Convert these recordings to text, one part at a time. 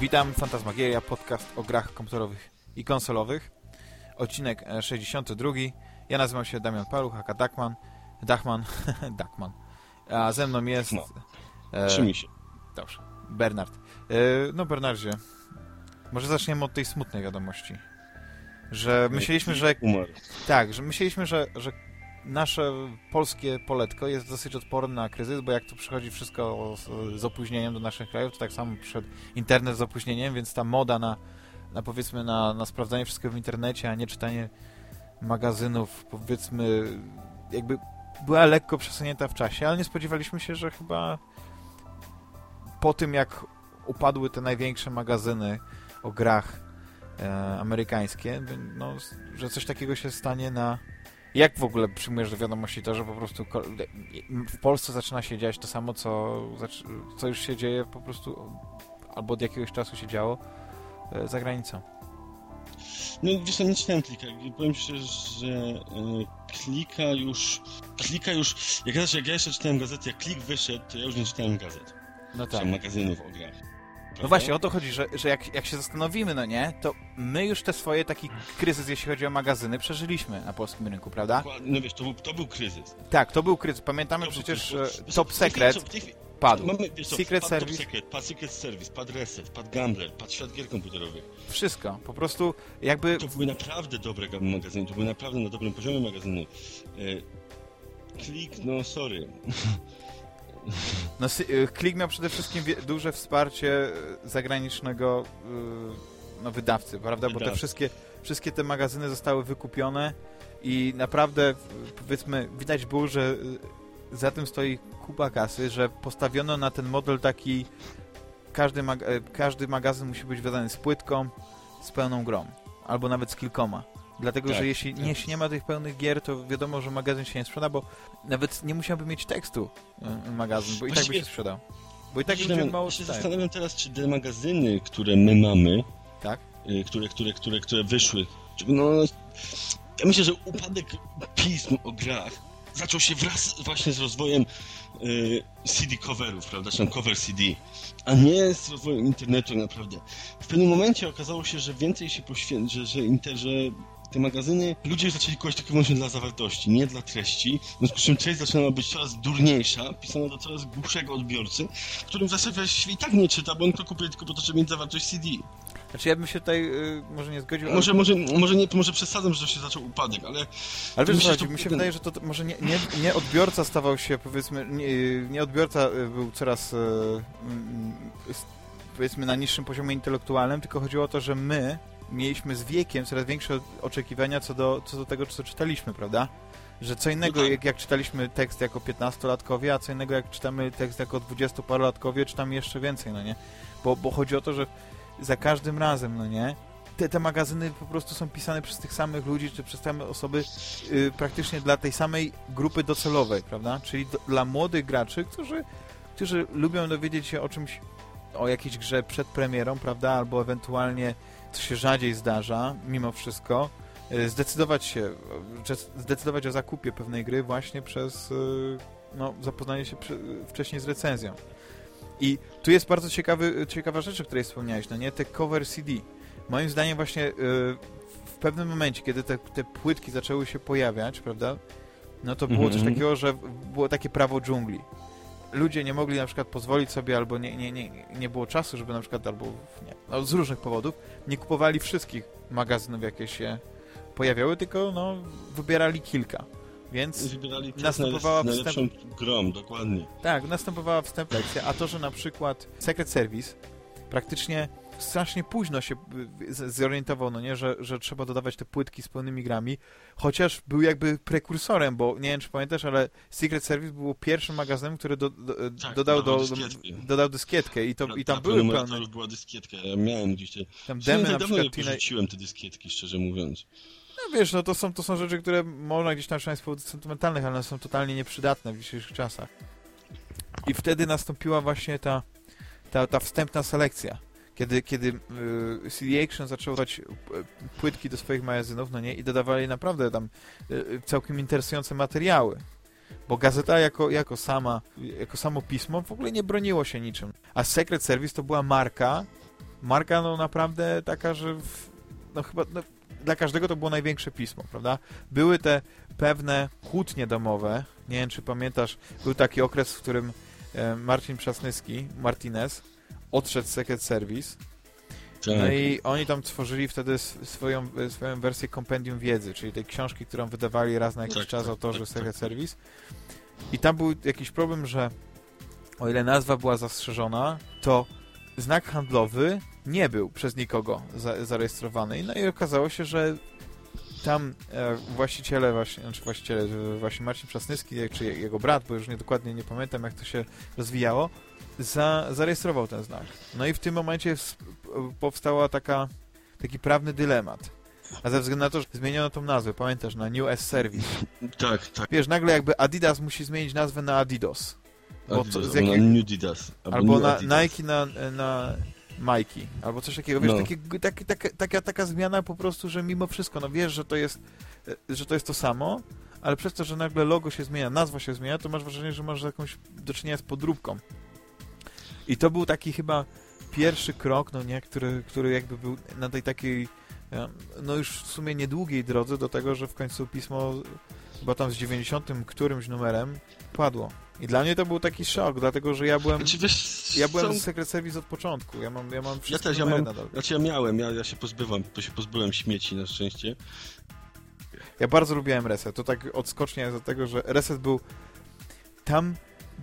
Witam, Fantasmagieria, podcast o grach komputerowych i konsolowych. Odcinek 62. Ja nazywam się Damian Paluch, aka Dachman. Dachman, Dachman. A ze mną jest... No. E, się. Dobrze. Bernard. E, no, Bernardzie, może zaczniemy od tej smutnej wiadomości. Że myśleliśmy, że... Umarł. Tak, że myśleliśmy, że, że nasze polskie poletko jest dosyć odporne na kryzys, bo jak to przychodzi wszystko z, z opóźnieniem do naszych krajów, to tak samo przyszedł internet z opóźnieniem, więc ta moda na, na powiedzmy na, na sprawdzanie wszystkiego w internecie, a nie czytanie magazynów, powiedzmy, jakby była lekko przesunięta w czasie, ale nie spodziewaliśmy się, że chyba po tym jak upadły te największe magazyny o grach e, amerykańskie, no, że coś takiego się stanie na jak w ogóle przyjmujesz do wiadomości to, że po prostu w Polsce zaczyna się dziać to samo, co, co już się dzieje po prostu albo od jakiegoś czasu się działo e, za granicą? No wiesz co, nie czytałem klika. Powiem ci, że e, klika już... Klika już... Jak ja, jak ja jeszcze czytałem gazety, jak klik wyszedł, to ja już nie czytałem gazet. No tak. magazynów o grach. No właśnie, o to chodzi, że, że jak, jak się zastanowimy, no nie, to my już te swoje taki kryzys, jeśli chodzi o magazyny, przeżyliśmy na polskim rynku, prawda? No wiesz, to był, to był kryzys. Tak, to był kryzys. Pamiętamy To przecież kryzys. e, Top Secret padł. Mamy, wiesz Secret padł Service. Top Secret, padł Secret Service, padł Reset, padł Gambler, padł Świat Gier Komputerowych. Wszystko. Po prostu jakby... To były naprawdę dobre magazyny, to były naprawdę na dobrym poziomie magazyny. E, klik, no sorry. No, Klik miał przede wszystkim duże wsparcie e, zagranicznego e, no, wydawcy, prawda? Bo te wszystkie, wszystkie te magazyny zostały wykupione i naprawdę, powiedzmy, widać było, że za tym stoi kupa kasy, że postawiono na ten model taki każdy, mag każdy magazyn musi być wydany z płytką, z pełną grą, albo nawet z kilkoma. Dlatego, tak, że jeśli tak. nie, jeśli nie ma tych pełnych gier, to wiadomo, że magazyn się nie sprzeda, bo nawet nie musiałby mieć tekstu y, magazyn, bo i tak by się sprzedał. Bo i tak ludzie mało Ja się zastanawiam teraz, czy te magazyny, które my mamy, Tak? y, które, które, które, które wyszły, czy- no, ja myślę, że upadek pism o grach zaczął się wraz właśnie z rozwojem y, CD coverów, prawda, czy cover CD, a nie z rozwojem internetu naprawdę. W pewnym momencie okazało się, że więcej się poświęca, że, że, inter, że te magazyny, ludzie zaczęli kupować tylko wyłącznie dla zawartości, nie dla treści, w związku z czym treść zaczyna być coraz durniejsza, pisana do coraz głupszego odbiorcy, którym w zasadzie właściwie i tak nie czyta, bo on to kupuje tylko po to, żeby mieć zawartość CD. Znaczy ja bym się tutaj y, może nie zgodził, Może, może, może, nie, może przesadzam, że to się zaczął upadek, ale... ale wiesz, myślę, że mi się wydaje, że to to może nie, nie, nie odbiorca stawał się, powiedzmy, nie, nie odbiorca y, był coraz, y, mm, s- powiedzmy, na niższym poziomie intelektualnym, tylko chodziło o to, że my mieliśmy z wiekiem coraz większe oczekiwania co do, co do tego, co czytaliśmy, prawda? Że co innego, No tak. jak, jak czytaliśmy tekst jako 15-latkowie, a co innego, jak czytamy tekst jako 20-parolatkowie, czytamy jeszcze więcej, no nie? Bo, bo chodzi o to, że za każdym razem, no nie? Te, te magazyny po prostu są pisane przez tych samych ludzi, czy przez same osoby y, praktycznie dla tej samej grupy docelowej, prawda? Czyli do, dla młodych graczy, którzy, którzy lubią dowiedzieć się o czymś, o jakiejś grze przed premierą, prawda? Albo ewentualnie, co się rzadziej zdarza, mimo wszystko, y, zdecydować się, że zdecydować o zakupie pewnej gry właśnie przez y, no, zapoznanie się wcześniej z recenzją. I tu jest bardzo ciekawy, ciekawa rzecz, o której wspomniałeś, no nie? Te cover CD. Moim zdaniem właśnie w pewnym momencie, kiedy te, te płytki zaczęły się pojawiać, prawda? No to było Mhm, coś mhm. takiego, że było takie prawo dżungli. Ludzie nie mogli na przykład pozwolić sobie, albo nie, nie, nie, nie było czasu, żeby na przykład, albo nie, no z różnych powodów, nie kupowali wszystkich magazynów, jakie się pojawiały, tylko no, wybierali kilka. Więc Wybierali tę następowała najlepszą grą, dokładnie. tak, następowała wstępna lekcja, a to, że na przykład Secret Service praktycznie strasznie późno się y, zorientował, no nie, że, że trzeba dodawać te płytki z pełnymi grami, chociaż był jakby prekursorem, bo nie wiem, czy pamiętasz, ale Secret Service był pierwszym magazynem, który do, do, Tak, dodał, do, dyskietki. dodał dyskietkę i, to, i tam Na były pełne, To już była dyskietka, ja miałem gdzieś te... tam Demy, na przykład Tina, porzuciłem te dyskietki, szczerze mówiąc. No wiesz, no to są, to są rzeczy, które można gdzieś tam trzymać z powodów sentymentalnych, ale one są totalnie nieprzydatne w dzisiejszych czasach. I wtedy nastąpiła właśnie ta, ta, ta wstępna selekcja. Kiedy, kiedy y, CD Action zaczął dać y, płytki do swoich magazynów, no nie, i dodawali naprawdę tam y, całkiem interesujące materiały. Bo gazeta jako, jako sama, jako samo pismo w ogóle nie broniło się niczym. A Secret Service to była marka, marka no naprawdę taka, że w, no chyba no, dla każdego to było największe pismo, prawda? Były te pewne kłótnie domowe, nie wiem czy pamiętasz, był taki okres, w którym e, Marcin Przasnyski, Martinez, odszedł Secret Service, Tak. no i oni tam tworzyli wtedy swoją, swoją wersję kompendium wiedzy, czyli tej książki, którą wydawali raz na jakiś Tak, czas tak, autorzy tak, Secret tak. Service. I tam był jakiś problem, że o ile nazwa była zastrzeżona, to znak handlowy nie był przez nikogo za, zarejestrowany. No i okazało się, że tam e, właściciele właśnie, znaczy właściciele, e, właśnie Marcin Przasnyski, czy je- jego brat, bo już nie dokładnie nie pamiętam, jak to się rozwijało, za, zarejestrował ten znak. No i w tym momencie powstała taka, taki prawny dylemat. A ze względu na to, że zmieniono tą nazwę, pamiętasz, na New S Service. Tak, tak. Wiesz, nagle jakby Adidas musi zmienić nazwę na Adidas. Bo Adidas, to z albo jakiej- na New Adidas. Albo New na Adidas. Nike na, na Mikey, albo coś takiego, wiesz, No. takie, takie, taka, taka, taka zmiana po prostu, że mimo wszystko, no wiesz, że to jest, e, że to jest to samo, ale przez to, że nagle logo się zmienia, nazwa się zmienia, to masz wrażenie, że masz jakąś do czynienia z podróbką. I to był taki chyba pierwszy krok, no nie, który, który jakby był na tej takiej, no już w sumie niedługiej drodze do tego, że w końcu pismo, chyba tam z 90 którymś numerem, padło. I dla mnie to był taki szok, dlatego, że ja byłem... Znaczy, wiesz, Ja byłem są- Secret Service od początku. Ja mam, ja mam Ja wszystkie też, ja mam, nadal. znaczy ja miałem, ja, ja się pozbywam, to się pozbyłem śmieci na szczęście. Ja bardzo lubiłem Reset. To tak odskocznie do tego, że Reset był... Tam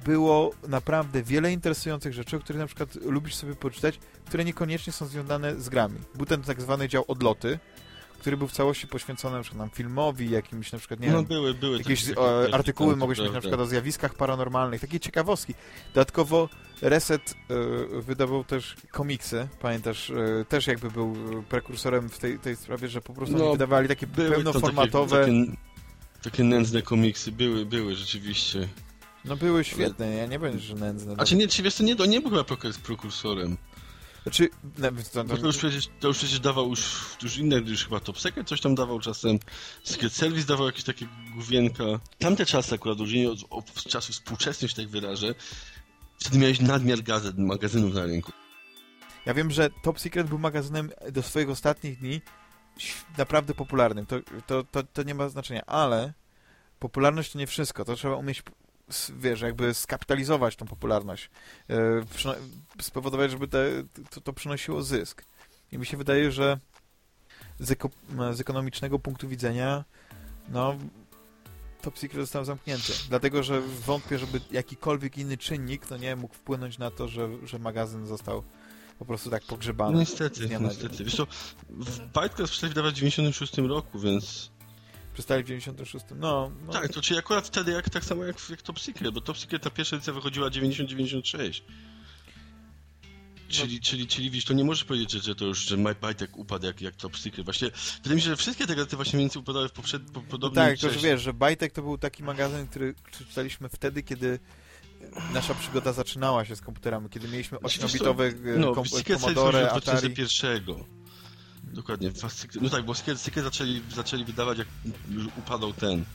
było naprawdę wiele interesujących rzeczy, o których na przykład lubisz sobie poczytać, które niekoniecznie są związane z grami. Był ten tak zwany dział odloty, który był w całości poświęcony na przykład nam filmowi, jakimś na przykład, nie no wiem, były, były Jakieś takie- o, artykuły mogłeś mieć na przykład o zjawiskach paranormalnych, takie ciekawostki. Dodatkowo Reset y, wydawał też komiksy, pamiętasz, y, też jakby był prekursorem w tej, tej sprawie, że po prostu No, wydawali takie pełnoformatowe, Takie, takie, takie nędzne komiksy, były, były rzeczywiście. No były świetne, ja nie będę, że nędzne. A czy nie, czy wiesz, to nie, to nie był chyba prokurs- prokursorem. Znaczy, no, to, Bo to już przecież, to już przecież dawał już, już inne, już chyba Top Secret coś tam dawał czasem. Secret Service dawał jakieś takie główienka. Tamte czasy akurat, różnienie od, od czasów współczesnych, że tak wyrażę, wtedy miałeś nadmiar gazet, magazynów na rynku. ja wiem, że Top Secret był magazynem do swoich ostatnich dni naprawdę popularnym. To, to, to, to nie ma znaczenia, ale popularność to nie wszystko. To trzeba umieć, wiesz, jakby skapitalizować tą popularność. Przyno- spowodować, żeby te, to, to przynosiło zysk. I mi się wydaje, że z, eko, z ekonomicznego punktu widzenia, no, Top Secret został zamknięty. Dlatego, że wątpię, żeby jakikolwiek inny czynnik, no nie, mógł wpłynąć na to, że, że magazyn został po prostu tak pogrzebany. No niestety, na niestety. Wiesz co, przestali wydawać w 96 roku, więc... Przestali w 96. No, no Tak, to czyli akurat wtedy jak, tak samo jak, jak Top Secret, bo Top Secret ta pierwsza edycja wychodziła 90-96. Czyli, czyli, czyli widzisz, to nie możesz powiedzieć, że, że to już, że My Bytek upadł jak, jak Top Secret. Właśnie, wydaje mi się, że wszystkie te gazety właśnie mniej więcej upadały w poprzed, po, No podobnym tak, to że wiesz, że Bajtek to był taki magazyn, który czytaliśmy wtedy, kiedy nasza przygoda zaczynała się z komputerami, kiedy mieliśmy Znaczy, 8-bitowe No, kom Secret Commodore, Atari. 2001. Dokładnie. No tak, bo Secret, Secret zaczęli, zaczęli wydawać jak upadał ten.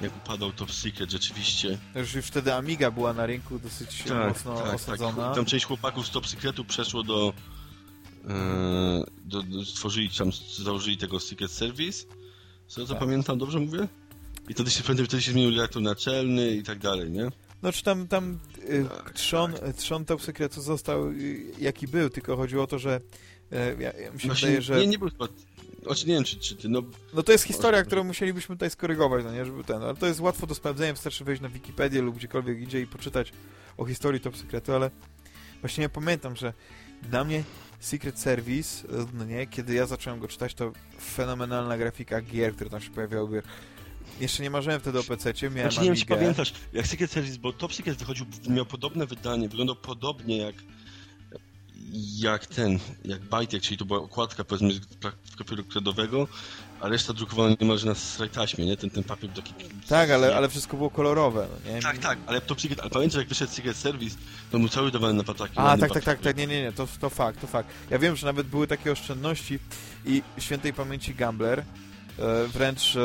Jak upadał Top Secret, rzeczywiście. Już, już wtedy Amiga była na rynku dosyć mocno osadzona. Tam część chłopaków z Top Secretu przeszło do, e, do, do stworzyli tam, założyli tego Secret Service. Co Tak. pamiętam, dobrze mówię? I wtedy się, pamiętam, wtedy się zmienił redaktor naczelny i tak dalej, nie? No czy tam, tam y, Tak, trzon, trzon Top Secretu został y, jaki był, tylko chodziło o to, że ja, ja mi się Właśnie wydaje, że... Nie, nie był chyba... Znaczy, nie wiem, czy, czy ty, no... No to jest historia, którą musielibyśmy tutaj skorygować, no nie, żeby ten, ale to jest łatwo do sprawdzenia, wystarczy wejść na Wikipedię lub gdziekolwiek idzie i poczytać o historii Top Secretu, ale właśnie ja pamiętam, że dla mnie Secret Service, e, no nie, kiedy ja zacząłem go czytać, to fenomenalna grafika gier, które tam się pojawiały. Jeszcze nie marzyłem wtedy o PC-cie, miałem Znaczy, nie wiem, czy pamiętasz, jak Secret Service, bo Top Secret wychodził, miał podobne wydanie, wyglądał podobnie jak jak ten, jak Bajtek, czyli to była okładka, powiedzmy, z papieru kredowego, a reszta drukowana niemalże na taśmie, nie? Ten, ten papier taki... Tak, ale, ale wszystko było kolorowe, no nie? Tak, tak, ale Top Secret, ale pamiętasz, jak wyszedł Secret Service, to mu cały dawany na pataki. A, tak, tak, tak, tak, nie, nie, nie, to, to fakt, to fakt. Ja wiem, że nawet były takie oszczędności i świętej pamięci Gambler e, wręcz e,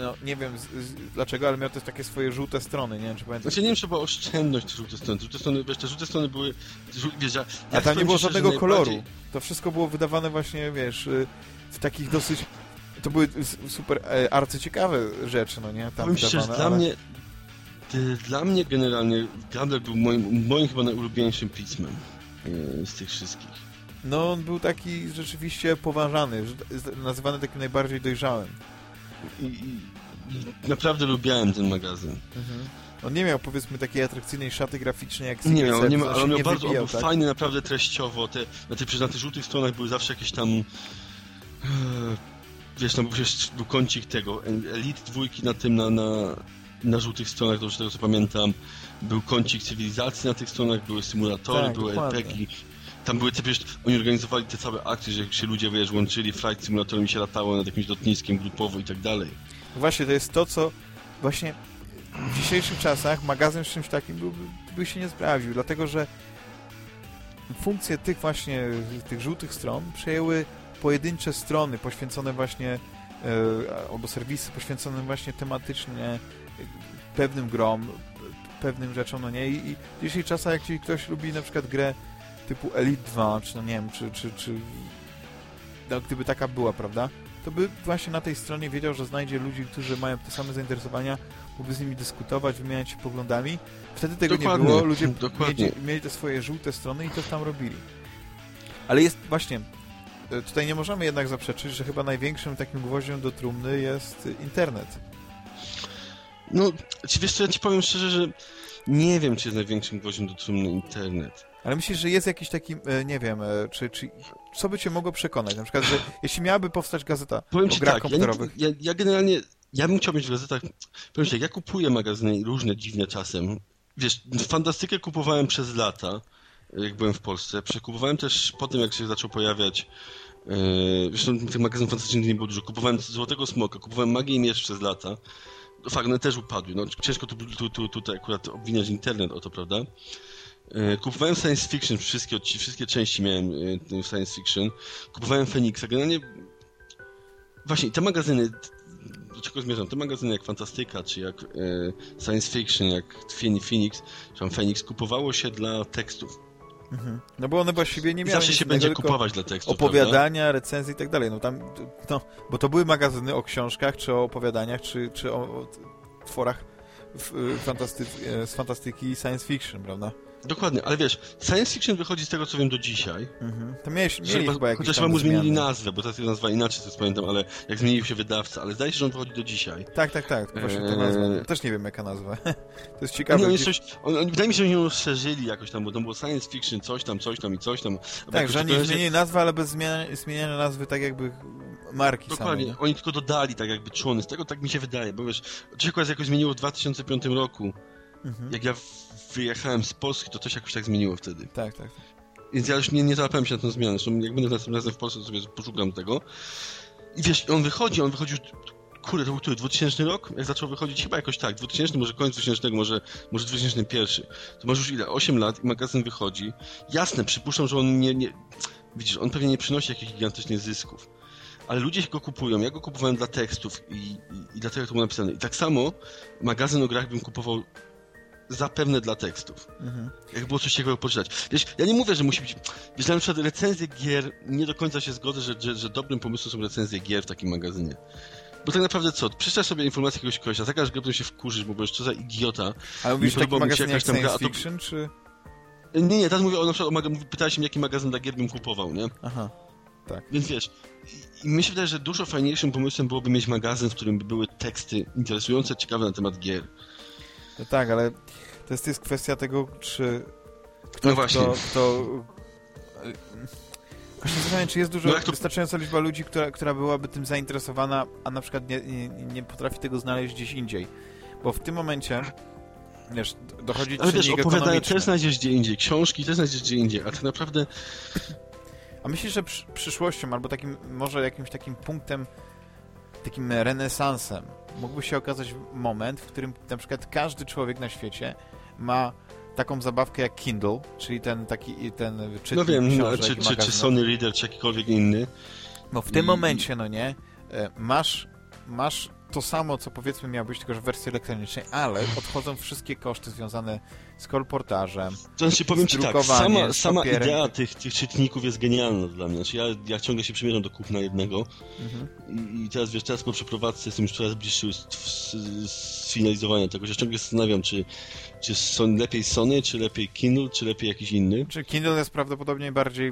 no nie wiem z, z, dlaczego, ale miał też takie swoje żółte strony, nie wiem czy pamiętasz. Znaczy nie wiem, czy była oszczędność te żółte strony. Żółte strony, wiesz, te żółte strony były... Żół, wiesz, ja, A tam nie było żadnego koloru. To wszystko było wydawane właśnie, wiesz, y, w takich dosyć... To były super e, arcyciekawe rzeczy, no nie? Tam dla ale... mnie dla mnie generalnie Gabler był moim, moim chyba najulubieńszym pismem e, z tych wszystkich. No, on był taki rzeczywiście poważany, nazywany takim najbardziej dojrzałym. I, i, i naprawdę lubiałem ten magazyn. Mhm. On nie miał, powiedzmy, takiej atrakcyjnej szaty graficznej jak Nie miał, nie miał, ale on miał bardzo wybijał, on był tak? fajny, naprawdę treściowo. Te, na, tych, na tych żółtych stronach były zawsze jakieś tam... E, wiesz, bo przecież był kącik tego, Elite dwójki na tym, na, na, na żółtych stronach, z tego co pamiętam, był kącik cywilizacji na tych stronach, były symulatory, tak, były RPG. Tam były wiesz, oni organizowali te całe akcje, że się ludzie, wiesz, łączyli, flight simulatorem się latało nad jakimś lotniskiem grupowo i tak dalej. Właśnie, to jest to, co właśnie w dzisiejszych czasach magazyn z czymś takim by, by się nie sprawdził, dlatego że funkcje tych właśnie, tych żółtych stron przejęły pojedyncze strony poświęcone właśnie e, albo serwisy poświęcone właśnie tematycznie pewnym grom, pewnym rzeczom, no nie? I, i w dzisiejszych czasach, jak ktoś lubi na przykład grę typu Elite 2, czy no nie wiem, czy, czy, czy no, gdyby taka była, prawda? To by właśnie na tej stronie wiedział, że znajdzie ludzi, którzy mają te same zainteresowania, mógłby z nimi dyskutować, wymieniać się poglądami. Wtedy tego dokładnie, nie było, ludzie mieli, mieli te swoje żółte strony i to tam robili. Ale jest właśnie, e, tutaj nie możemy jednak zaprzeczyć, że chyba największym takim gwoździem do trumny jest internet. No, wiesz co, ja ci powiem szczerze, że nie wiem, czy jest największym gwoździem do trumny internet. Ale myślisz, że jest jakiś taki, e, nie wiem, e, czy, czy co by cię mogło przekonać? Na przykład, że jeśli miałaby powstać gazeta powiem o grach tak, komputerowych... Ja, ja, generalnie, ja bym chciał mieć w gazetach... Powiem ci tak, ja kupuję magazyny różne dziwne czasem. Wiesz, fantastykę kupowałem przez lata, jak byłem w Polsce. Przekupowałem też po tym, jak się zaczął pojawiać Yy, zresztą tych magazynów fantastycznych nie było dużo. Kupowałem Złotego Smoka, kupowałem Magię i Miecz przez lata. Fakt, one też upadły. No, ciężko tu, tu, tu, tutaj akurat obwiniać internet o to, prawda? E, kupowałem science fiction, wszystkie, wszystkie części miałem e, science fiction. Kupowałem Phoenixa. Generalnie właśnie te magazyny, do czego zmierzam? Te magazyny jak Fantastyka, czy jak e, science fiction, jak Phoenix, czy tam Phoenix, kupowało się dla tekstów. Mhm. No bo one właściwie nie miały Zawsze się będzie kupować dla tekstów, Opowiadania, prawda? recenzje i tak dalej. No tam, no, bo to były magazyny o książkach, czy o opowiadaniach, czy, czy o, o tworach fantasty z fantastyki science fiction, prawda? Dokładnie, ale wiesz, science fiction wychodzi z tego, co wiem do dzisiaj. Mhm. To miałeś, mieli chyba, chyba jakieś Chociaż mu zmienili nazwę, bo teraz nazwa inaczej, co pamiętam, ale jak zmienił się wydawca, ale zdaje się, że on wychodzi do dzisiaj. Tak, tak, tak, właśnie to nazwa. Eee... Też nie wiem, jaka nazwa. to jest ciekawe. Nie, oni coś, on, on, wydaje mi się, że oni rozszerzyli jakoś tam, bo to było science fiction, coś tam, coś tam i coś tam. Tak, że oni zmienili nazwę, ale bez zmienia, zmieniania nazwy tak jakby marki Dokładnie, samej, oni tylko dodali tak jakby człony, z tego tak mi się wydaje, bo wiesz, to się jakoś zmieniło w 2005 roku. Mhm. Jak ja wyjechałem z Polski, to coś jakoś tak zmieniło wtedy. Tak, tak. Więc ja już nie, nie załapałem się na tę zmianę. Zresztą jak będę następnym razem w Polsce, to sobie poszukam tego. I wiesz, on wychodzi, on wychodził kurde, to był który, 2000 rok? Jak zaczął wychodzić? Chyba jakoś tak, 2000, może koniec 2000, może, może 2001. To masz już ile? 8 lat i magazyn wychodzi. Jasne, przypuszczam, że on nie, nie... Widzisz, on pewnie nie przynosi jakichś gigantycznych zysków. Ale ludzie go kupują. Ja go kupowałem dla tekstów i, i, i dlatego to było napisane. I tak samo magazyn o grach bym kupował zapewne dla tekstów. Mhm. Jak było coś ciekawego poczytać. Wiesz, ja nie mówię, że musi być... Wiesz, na przykład recenzje gier, nie do końca się zgodzę, że, że, że dobrym pomysłem są recenzje gier w takim magazynie. Bo tak naprawdę co? Przeczytasz sobie informację jakiegoś kogoś, a zakaż grę, się wkurzysz, bo wiesz, co za idiota. Ale mówisz taki magazyn jak tam science gra, fiction, czy... Nie, nie, teraz mówię o na przykład, o, pytałeś mnie, jaki magazyn dla gier bym kupował, nie? Aha, tak. Więc wiesz, i mi się wydaje, że dużo fajniejszym pomysłem byłoby mieć magazyn, w którym by były teksty interesujące, ciekawe na temat gier. No tak, ale to jest, to jest kwestia tego, czy ktoś, no właśnie. Kto, kto... Właśnie zastanawiam, czy jest dużo, no to... wystarczająca liczba ludzi, która, która byłaby tym zainteresowana, a na przykład nie, nie, nie potrafi tego znaleźć gdzieś indziej. Bo w tym momencie wiesz, dochodzi Ale wiesz, opowiadania też znajdziesz gdzie indziej, książki też znajdziesz gdzie indziej, a tak naprawdę... A myślisz, że przy, przyszłością, albo takim, może jakimś takim punktem, takim renesansem, mógłby się okazać moment, w którym na przykład każdy człowiek na świecie ma taką zabawkę jak Kindle, czyli ten taki ten czytnik No wiem, no, czy, czy, czy, Sony Reader, czy jakikolwiek inny. No w tym momencie, no nie, e, masz, masz to samo, co powiedzmy miało być, tylko że w wersji elektronicznej, ale odchodzą wszystkie koszty związane z kolportażem. To znaczy, powiem ci tak, sama, sama idea tych, tych czytników jest genialna dla mnie. Znaczy, ja, ja ciągle się przymierzam do kupna jednego Mhm. i, teraz, wiesz, teraz po przeprowadzce jestem już coraz bliższy sfinalizowania tego, że ciągle zastanawiam, czy, czy Sony, lepiej Sony, czy lepiej Kindle, czy lepiej jakiś inny. Czy Kindle jest prawdopodobnie bardziej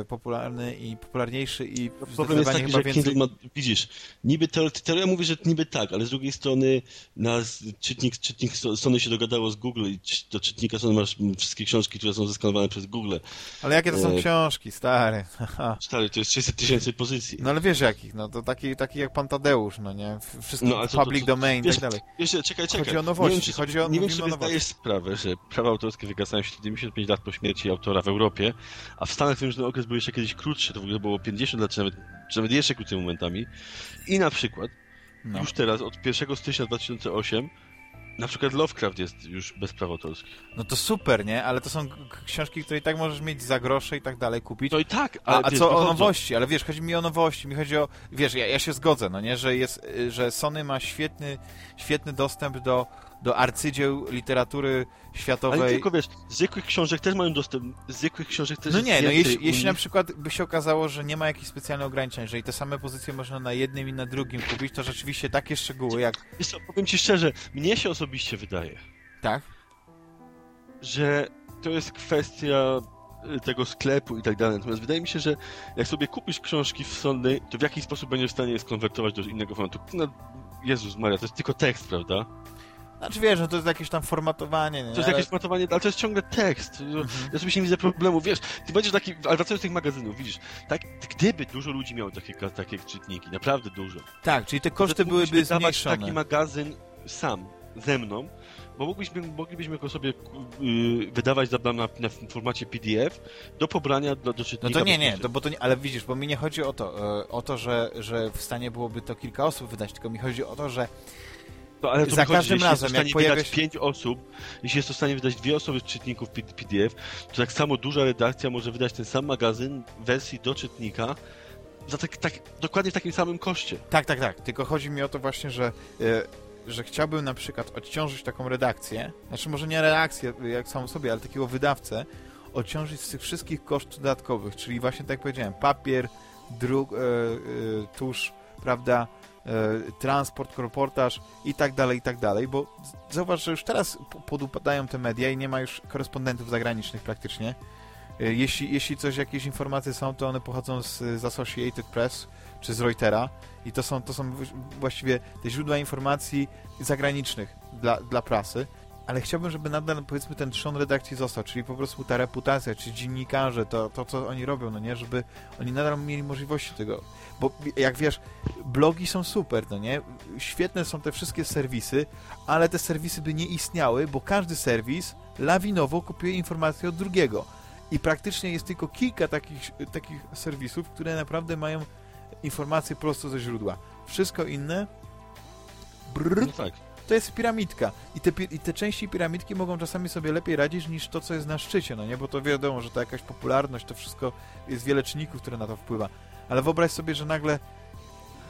e, popularny i popularniejszy i Problem jest taki, że więcej... Kindle ma, widzisz, niby teoria, teoria mówi, że niby tak, ale z drugiej strony na czytnik, czytnik Sony się dogadało z Google i do czytnika Sony masz wszystkie książki, które są zeskanowane przez Google. Ale jakie to są E, książki, stary? Stary, to jest 600 tysięcy pozycji. No ale wiesz jakich, no to taki, taki jak pan Tadeusz, no nie? Wszystko No, ale to- to- public to- domain i wiesz, tak dalej. Jeszcze, czekaj, czekaj. Chodzi o nowości, Nie wiem, czy, chodzi o- nie wiem, czy o nowości. zdajesz sprawę, że prawa autorskie wygasają się 75 lat po śmierci autora w Europie, a w Stanach ten okres był jeszcze kiedyś krótszy, to w ogóle było 50 lat, czy nawet, czy nawet jeszcze krócej momentami. I na przykład, No. już teraz, od 1 stycznia 2008, na przykład Lovecraft jest już bez praw autorskich. no to super, nie? Ale to są książki, które i tak możesz mieć za grosze i tak dalej kupić. No i tak, A, ale a wiesz, co o nowości? Ale wiesz, chodzi mi o nowości, mi chodzi o... Wiesz, ja, ja się zgodzę, no nie? Że, jest, y, że Sony ma świetny, świetny dostęp do, do arcydzieł literatury światowej. Ale tylko wiesz, zwykłych książek też mają dostęp, zwykłych książek też No nie, no jeśli, jeśli na przykład by się okazało, że nie ma jakichś specjalnych ograniczeń, jeżeli te same pozycje można na jednym i na drugim kupić, to rzeczywiście takie szczegóły jak... Wiesz co, powiem ci szczerze, mnie się osobiście wydaje, Tak? że to jest kwestia y, tego sklepu i tak dalej. Natomiast wydaje mi się, że jak sobie kupisz książki w Sony, to w jaki sposób będziesz w stanie je skonwertować do innego formatu? No, Jezus Maria, to jest tylko tekst, prawda? Znaczy wiesz, no to jest jakieś tam formatowanie, nie? To jest Ale- jakieś formatowanie, ale to jest ciągle tekst. Ja sobie się nie widzę problemu, wiesz, ty będziesz taki, ale wracając do tych magazynów, widzisz, tak, gdyby dużo ludzi miało takie, takie czytniki, naprawdę dużo, Tak, czyli te to koszty mógłbyś byłyby zmniejszone. taki magazyn sam, ze mną, bo moglibyśmy, moglibyśmy go sobie yy, wydawać na, na, na formacie PDF do pobrania do, do No czytnika. to nie, nie, to, bo to nie, ale widzisz, bo mi nie chodzi o to, e, o to, że, że w stanie byłoby to kilka osób wydać, tylko mi chodzi o to, że To, ale to za chodzi, każdym że jeśli razem, jest w jak stanie pojawia wydać się- pięć osób, jeśli jest w stanie wydać dwie osoby z czytników PDF, to tak samo duża redakcja może wydać ten sam magazyn w wersji do czytnika za tak, tak, dokładnie w takim samym koszcie. tak, tak, tak, tylko chodzi mi o to właśnie, że, e, że chciałbym na przykład odciążyć taką redakcję, znaczy może nie redakcję jak samą sobie, ale takiego wydawcę, odciążyć z tych wszystkich kosztów dodatkowych, czyli właśnie tak jak powiedziałem, papier, druk, e, e, tusz, prawda, e, transport, kolportaż i tak dalej, i tak dalej, bo zauważ, że już teraz podupadają te media i nie ma już korespondentów zagranicznych praktycznie. E, Jeśli, jeśli coś, jakieś informacje są, to one pochodzą z, z Associated Press czy z Reutera i to są, to są właściwie te źródła informacji zagranicznych dla, dla prasy, ale chciałbym, żeby nadal powiedzmy ten trzon redakcji został, czyli po prostu ta reputacja, czy dziennikarze, to, to co oni robią, no nie, żeby oni nadal mieli możliwości tego, bo jak wiesz, blogi są super, no nie, świetne są te wszystkie serwisy, ale te serwisy by nie istniały, bo każdy serwis lawinowo kopiuje informacje od drugiego. I praktycznie jest tylko kilka takich, takich serwisów, które naprawdę mają informacje prosto ze źródła. Wszystko inne? Brrr, No tak. To jest piramidka. I te, I te części piramidki mogą czasami sobie lepiej radzić niż to, co jest na szczycie, no nie? Bo to wiadomo, że to jakaś popularność, to wszystko, jest wiele czynników, które na to wpływa. Ale wyobraź sobie, że nagle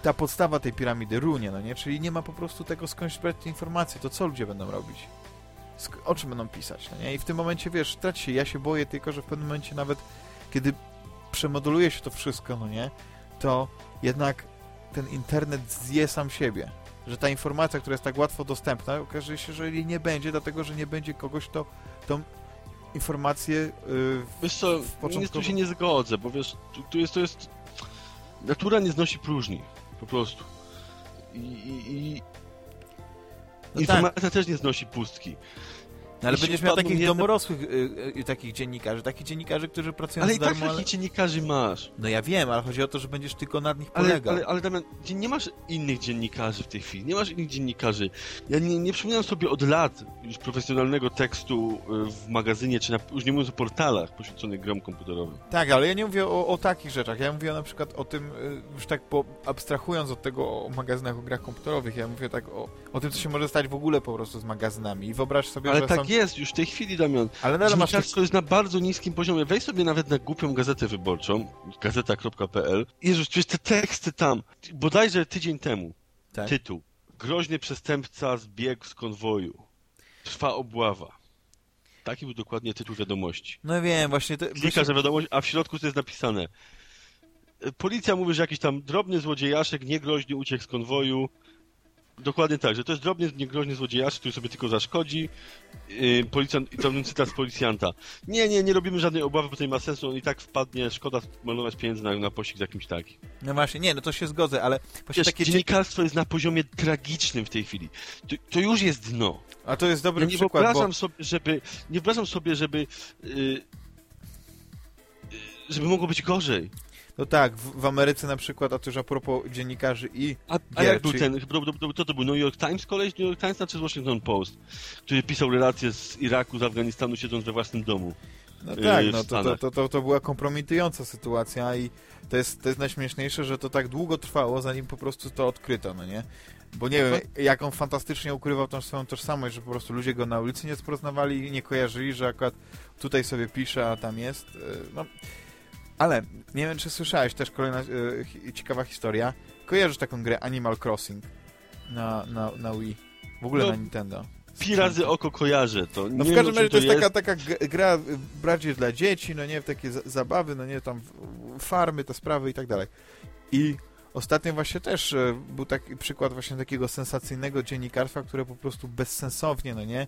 ta podstawa tej piramidy runie, no nie? Czyli nie ma po prostu tego skądś brać te informacje, to co ludzie będą robić? O czym będą pisać, no nie? I w tym momencie, wiesz, traci się. Ja się boję tylko, że w pewnym momencie nawet, kiedy przemoduluje się to wszystko, no nie? To jednak ten internet zje sam siebie że ta informacja, która jest tak łatwo dostępna, okaże się, że jej nie będzie, dlatego że nie będzie kogoś, kto tą informację yy, Wiesz co, początkowo- tu się nie zgodzę, bo wiesz, tu, tu jest, to jest... Natura nie znosi próżni, po prostu. I, i, i No informacja też nie znosi pustki. No, ale jeśli będziesz miał takich jedne- domorosłych y, y, takich dziennikarzy, takich dziennikarzy, którzy pracują Ale za i tak darmo, ale... takich dziennikarzy masz. No ja wiem, ale chodzi o to, że będziesz tylko nad nich Ale, polegał. ale, ale Damian, gdzie nie masz innych dziennikarzy w tej chwili, nie masz innych dziennikarzy. Ja nie, nie przypominam sobie od lat już profesjonalnego tekstu y, w magazynie, czy na, już nie mówiąc o portalach poświęconych grom komputerowym. Tak, ale ja nie mówię o, o takich rzeczach. Ja mówię na przykład o tym, y, już tak po, abstrahując od tego o magazynach o grach komputerowych, ja mówię tak o, o tym, co się może stać w ogóle po prostu z magazynami. I wyobraź sobie, Ale że tak są... jest już w tej chwili, Damian. Ale nadal masz. Dziennikarstwo jest na bardzo niskim poziomie. Weź sobie nawet na głupią gazetę wyborczą, gazeta.pl. Jezus, przecież te teksty tam, bodajże tydzień temu, Tak. tytuł. Groźny przestępca zbiegł z konwoju. Trwa obława. Taki był dokładnie tytuł wiadomości. No wiem, właśnie... Te, Klika, że wiadomość, a w środku to jest napisane. Policja mówi, że jakiś tam drobny złodziejaszek niegroźny uciekł z konwoju. Dokładnie tak, że to jest drobny, niegroźny złodziejaszek, który sobie tylko zaszkodzi. Yy, policjant, i to cytat z policjanta. Nie, nie, nie robimy żadnej obawy, bo to nie ma sensu, on i tak wpadnie, szkoda marnować pieniędzy na, na pościg z jakimś takim. No właśnie, nie, no to się zgodzę, ale właśnie Wiesz, takie... dziennikarstwo jest na poziomie tragicznym w tej chwili. To, to już jest dno. A to jest dobry Ja nie przykład, wyobrażam bo... sobie, żeby, nie wyobrażam sobie, żeby, yy, żeby mogło być gorzej. No tak, w, w Ameryce na przykład, a to już a propos dziennikarzy i A, a jak był ten, to, to, był New York Times koleś, New York Times, czy Washington Post, który pisał relacje z Iraku, z Afganistanu, siedząc we własnym domu. No tak, w no to, to, to, to, była kompromitująca sytuacja i to jest, to jest najśmieszniejsze, że to tak długo trwało, zanim po prostu to odkryto, no nie? Bo nie wiem, jak on fantastycznie ukrywał tą swoją tożsamość, że po prostu ludzie go na ulicy nie rozpoznawali, nie kojarzyli, że akurat tutaj sobie pisze, a tam jest. yy, No. Ale nie wiem, czy słyszałeś też kolejna hi- ciekawa historia. Kojarzysz taką grę Animal Crossing na, na, na Wii? W ogóle No, na Nintendo. Pi razy oko kojarzę to. No nie w każdym razie to jest, jest. taka, taka gra bardziej dla dzieci, no nie, takie za- zabawy, no nie, tam w- farmy, te sprawy i tak dalej. I ostatnio właśnie też e, był taki przykład właśnie takiego sensacyjnego dziennikarstwa, które po prostu bezsensownie, no nie,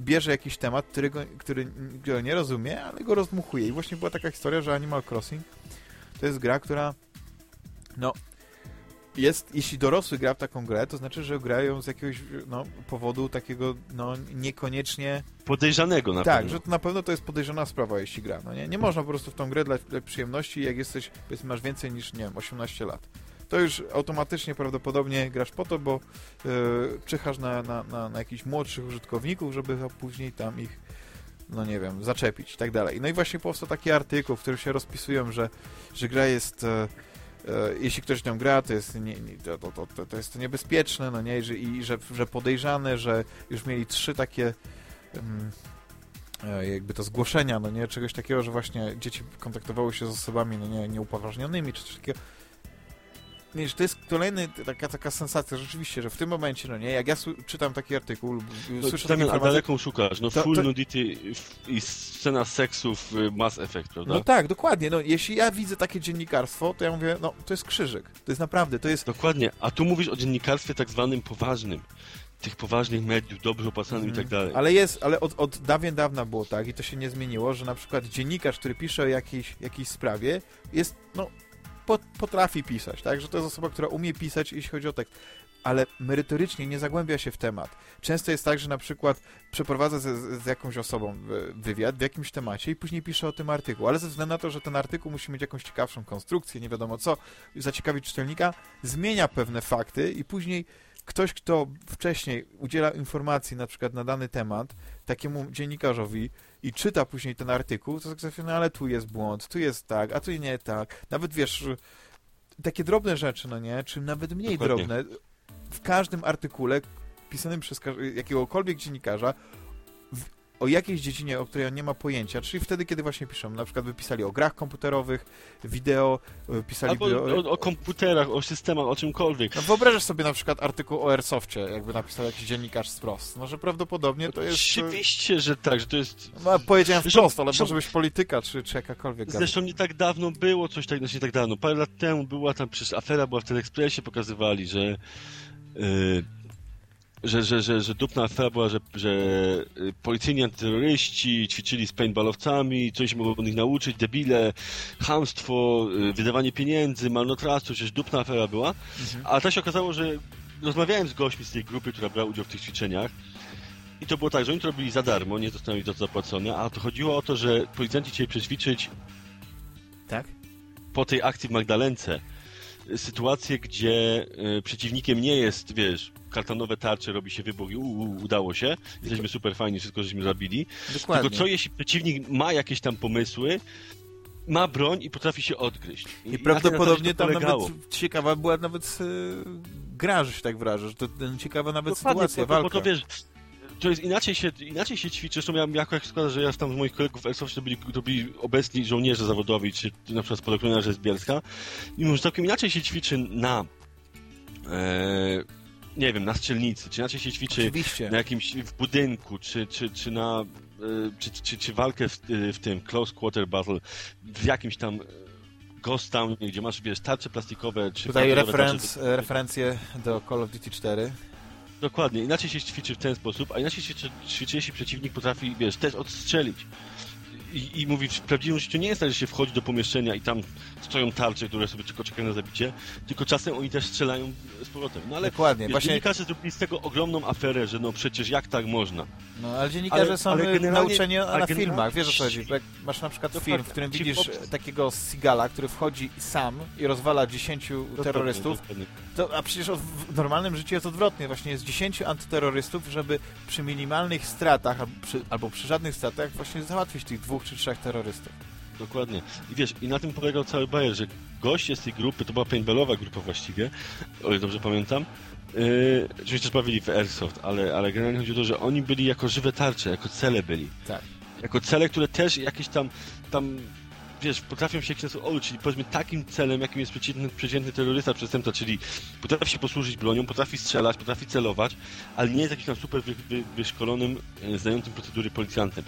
bierze jakiś temat, którego, który, którego nie rozumie, ale go rozmuchuje. I właśnie była taka historia, że Animal Crossing to jest gra, która no jest, jeśli dorosły gra w taką grę, to znaczy, że grają z jakiegoś no, powodu takiego no, niekoniecznie Podejrzanego na tak, pewno. że to na pewno to jest podejrzana sprawa, jeśli gra. No nie? nie można po prostu w tą grę dla, dla przyjemności, jak jesteś, powiedzmy, masz więcej niż, nie wiem, 18 lat. To już automatycznie prawdopodobnie grasz po to, bo yy, czyhasz na, na, na, na jakichś młodszych użytkowników, żeby później tam ich, no nie wiem, zaczepić i tak dalej. No i właśnie powstał taki artykuł, w którym się rozpisują, że, że gra jest... E, e, jeśli ktoś tam gra, to jest, nie, nie, to, to, to, to jest niebezpieczne, no nie, i że, że, podejrzane, że już mieli trzy takie e, jakby to zgłoszenia, no nie, czegoś takiego, że właśnie dzieci kontaktowały się z osobami, no nie, nieupoważnionymi, czy coś takiego. Wiesz, to jest kolejny, taka, taka sensacja, rzeczywiście, że w tym momencie, no nie, jak ja czytam taki artykuł, lub No, słyszę a informacje, daleką szukasz? No To- full to- nudity i scena seksu w y, Mass Effect, prawda? no tak, dokładnie, no jeśli ja widzę takie dziennikarstwo, to ja mówię, no to jest krzyżyk, to jest naprawdę, to jest Dokładnie, a tu mówisz o dziennikarstwie tak zwanym poważnym. Tych poważnych mediów, dobrze opasanym i tak dalej. Ale jest, ale od, od dawien dawna było tak i to się nie zmieniło, że na przykład dziennikarz, który pisze o jakiejś, jakiejś sprawie, jest, no, potrafi pisać, tak? Że to jest osoba, która umie pisać, jeśli chodzi o tekst. Ale merytorycznie nie zagłębia się w temat. Często jest tak, że na przykład przeprowadza z, z jakąś osobą wywiad w jakimś temacie i później pisze o tym artykuł, ale ze względu na to, że ten artykuł musi mieć jakąś ciekawszą konstrukcję, nie wiadomo co, zaciekawić czytelnika, zmienia pewne fakty i później ktoś, kto wcześniej udziela informacji na przykład na dany temat takiemu dziennikarzowi i czyta później ten artykuł, to tak sobie, no ale tu jest błąd, tu jest tak, a tu nie tak. Nawet wiesz, takie drobne rzeczy, no nie, czy nawet mniej Dokładnie. drobne, w każdym artykule pisanym przez jakiegokolwiek dziennikarza o jakiejś dziedzinie, o której on nie ma pojęcia, czyli wtedy, kiedy właśnie piszą, na przykład wypisali o grach komputerowych, wideo, y, pisali Albo o, o komputerach, o systemach, o czymkolwiek. no wyobrażasz sobie na przykład artykuł o Airsoftie, jakby napisał jakiś dziennikarz wprost. No, że prawdopodobnie to jest... Oczywiście, że tak, że to jest... No, powiedziałem Zresztą- wprost, ale może być polityka, czy, czy jakakolwiek. Zresztą nie tak dawno było coś tak, znaczy nie tak dawno, parę lat temu była tam przecież afera, była w Telekspresie, pokazywali, że yy, że, że, że, że dupna afera była, że, że y, policyjni antyterroryści ćwiczyli z paintballowcami, coś mogło od nich nauczyć, debile, chamstwo, y, wydawanie pieniędzy, marnotrawstwo, przecież dupna afera była. A tak się okazało, że rozmawiałem z gośćmi z tej grupy, która brała udział w tych ćwiczeniach i to było tak, że oni to robili za darmo, nie dostali za to zapłacone, a to chodziło o to, że policjanci chcieli przećwiczyć Tak? po tej akcji w Magdalence sytuację, gdzie y, przeciwnikiem nie jest, wiesz, kartonowe tarcze, robi się wybuch i u, u, udało się, jesteśmy super fajni, wszystko żeśmy zabili. Dokładnie. Tylko co jeśli przeciwnik ma jakieś tam pomysły, ma broń i potrafi się odgryźć. I na prawdopodobnie tam polegało. nawet ciekawa była nawet e, gra, że się tak wyrażę, że to e, ciekawa nawet Dokładnie, sytuacja, bo, bo walka. to wiesz, to jest inaczej się, inaczej się ćwiczy. Zresztą ja jako jak składa, że ja tam z moich kolegów w byli, to byli obecni żołnierze zawodowi, czy na przykład spadochroniarze z Bielska. I może całkiem inaczej się ćwiczy na e, nie wiem, na strzelnicy, czy inaczej się ćwiczy Oczywiście. na jakimś w budynku, czy, czy, czy na y, czy, czy, czy walkę w, y, w tym close quarter battle w jakimś tam y, ghost townie, gdzie masz, wiesz, tarcze plastikowe, czy Tutaj referenc, tarcze, referencje do Call of Duty 4. Dokładnie, inaczej się ćwiczy w ten sposób, a inaczej się ćwiczy, jeśli przeciwnik potrafi, wiesz, też odstrzelić. I, I mówi, w prawdziwym życiu nie jest tak, że się wchodzi do pomieszczenia i tam stoją tarcze, które sobie tylko czekają na zabicie, tylko czasem oni też strzelają z powrotem. No ale Dokładnie, wiesz, właśnie- dziennikarze zrobili z tego ogromną aferę, że no przecież jak tak można? No, ale dziennikarze Ale- są ale nauczeni na filmach, wiesz o co chodzi. Jak masz na przykład film, w którym widzisz takiego Sigala, który wchodzi sam i rozwala 10 terrorystów, to, a przecież w normalnym życiu jest odwrotnie. Właśnie jest 10 antyterrorystów, żeby przy minimalnych stratach albo przy, albo przy żadnych stratach właśnie załatwić tych dwóch czy trzech terrorystów. Dokładnie. I wiesz, i na tym polegał cały bajer, że goście z tej grupy, to była paintballowa grupa właściwie, o ile dobrze pamiętam, Yy, oczywiście też bawili w Airsoft, ale, ale generalnie chodzi o to, że oni byli jako żywe tarcze, jako cele byli. Tak. Jako cele, które też jakieś tam, tam wiesz, potrafią się sposób odbyć, czyli powiedzmy takim celem, jakim jest przeciętny, przeciętny terrorysta, przestępca, czyli potrafi się posłużyć bronią, potrafi strzelać, potrafi celować, ale nie jest jakimś tam super wy, wy, wyszkolonym, e, znającym procedury policjantem.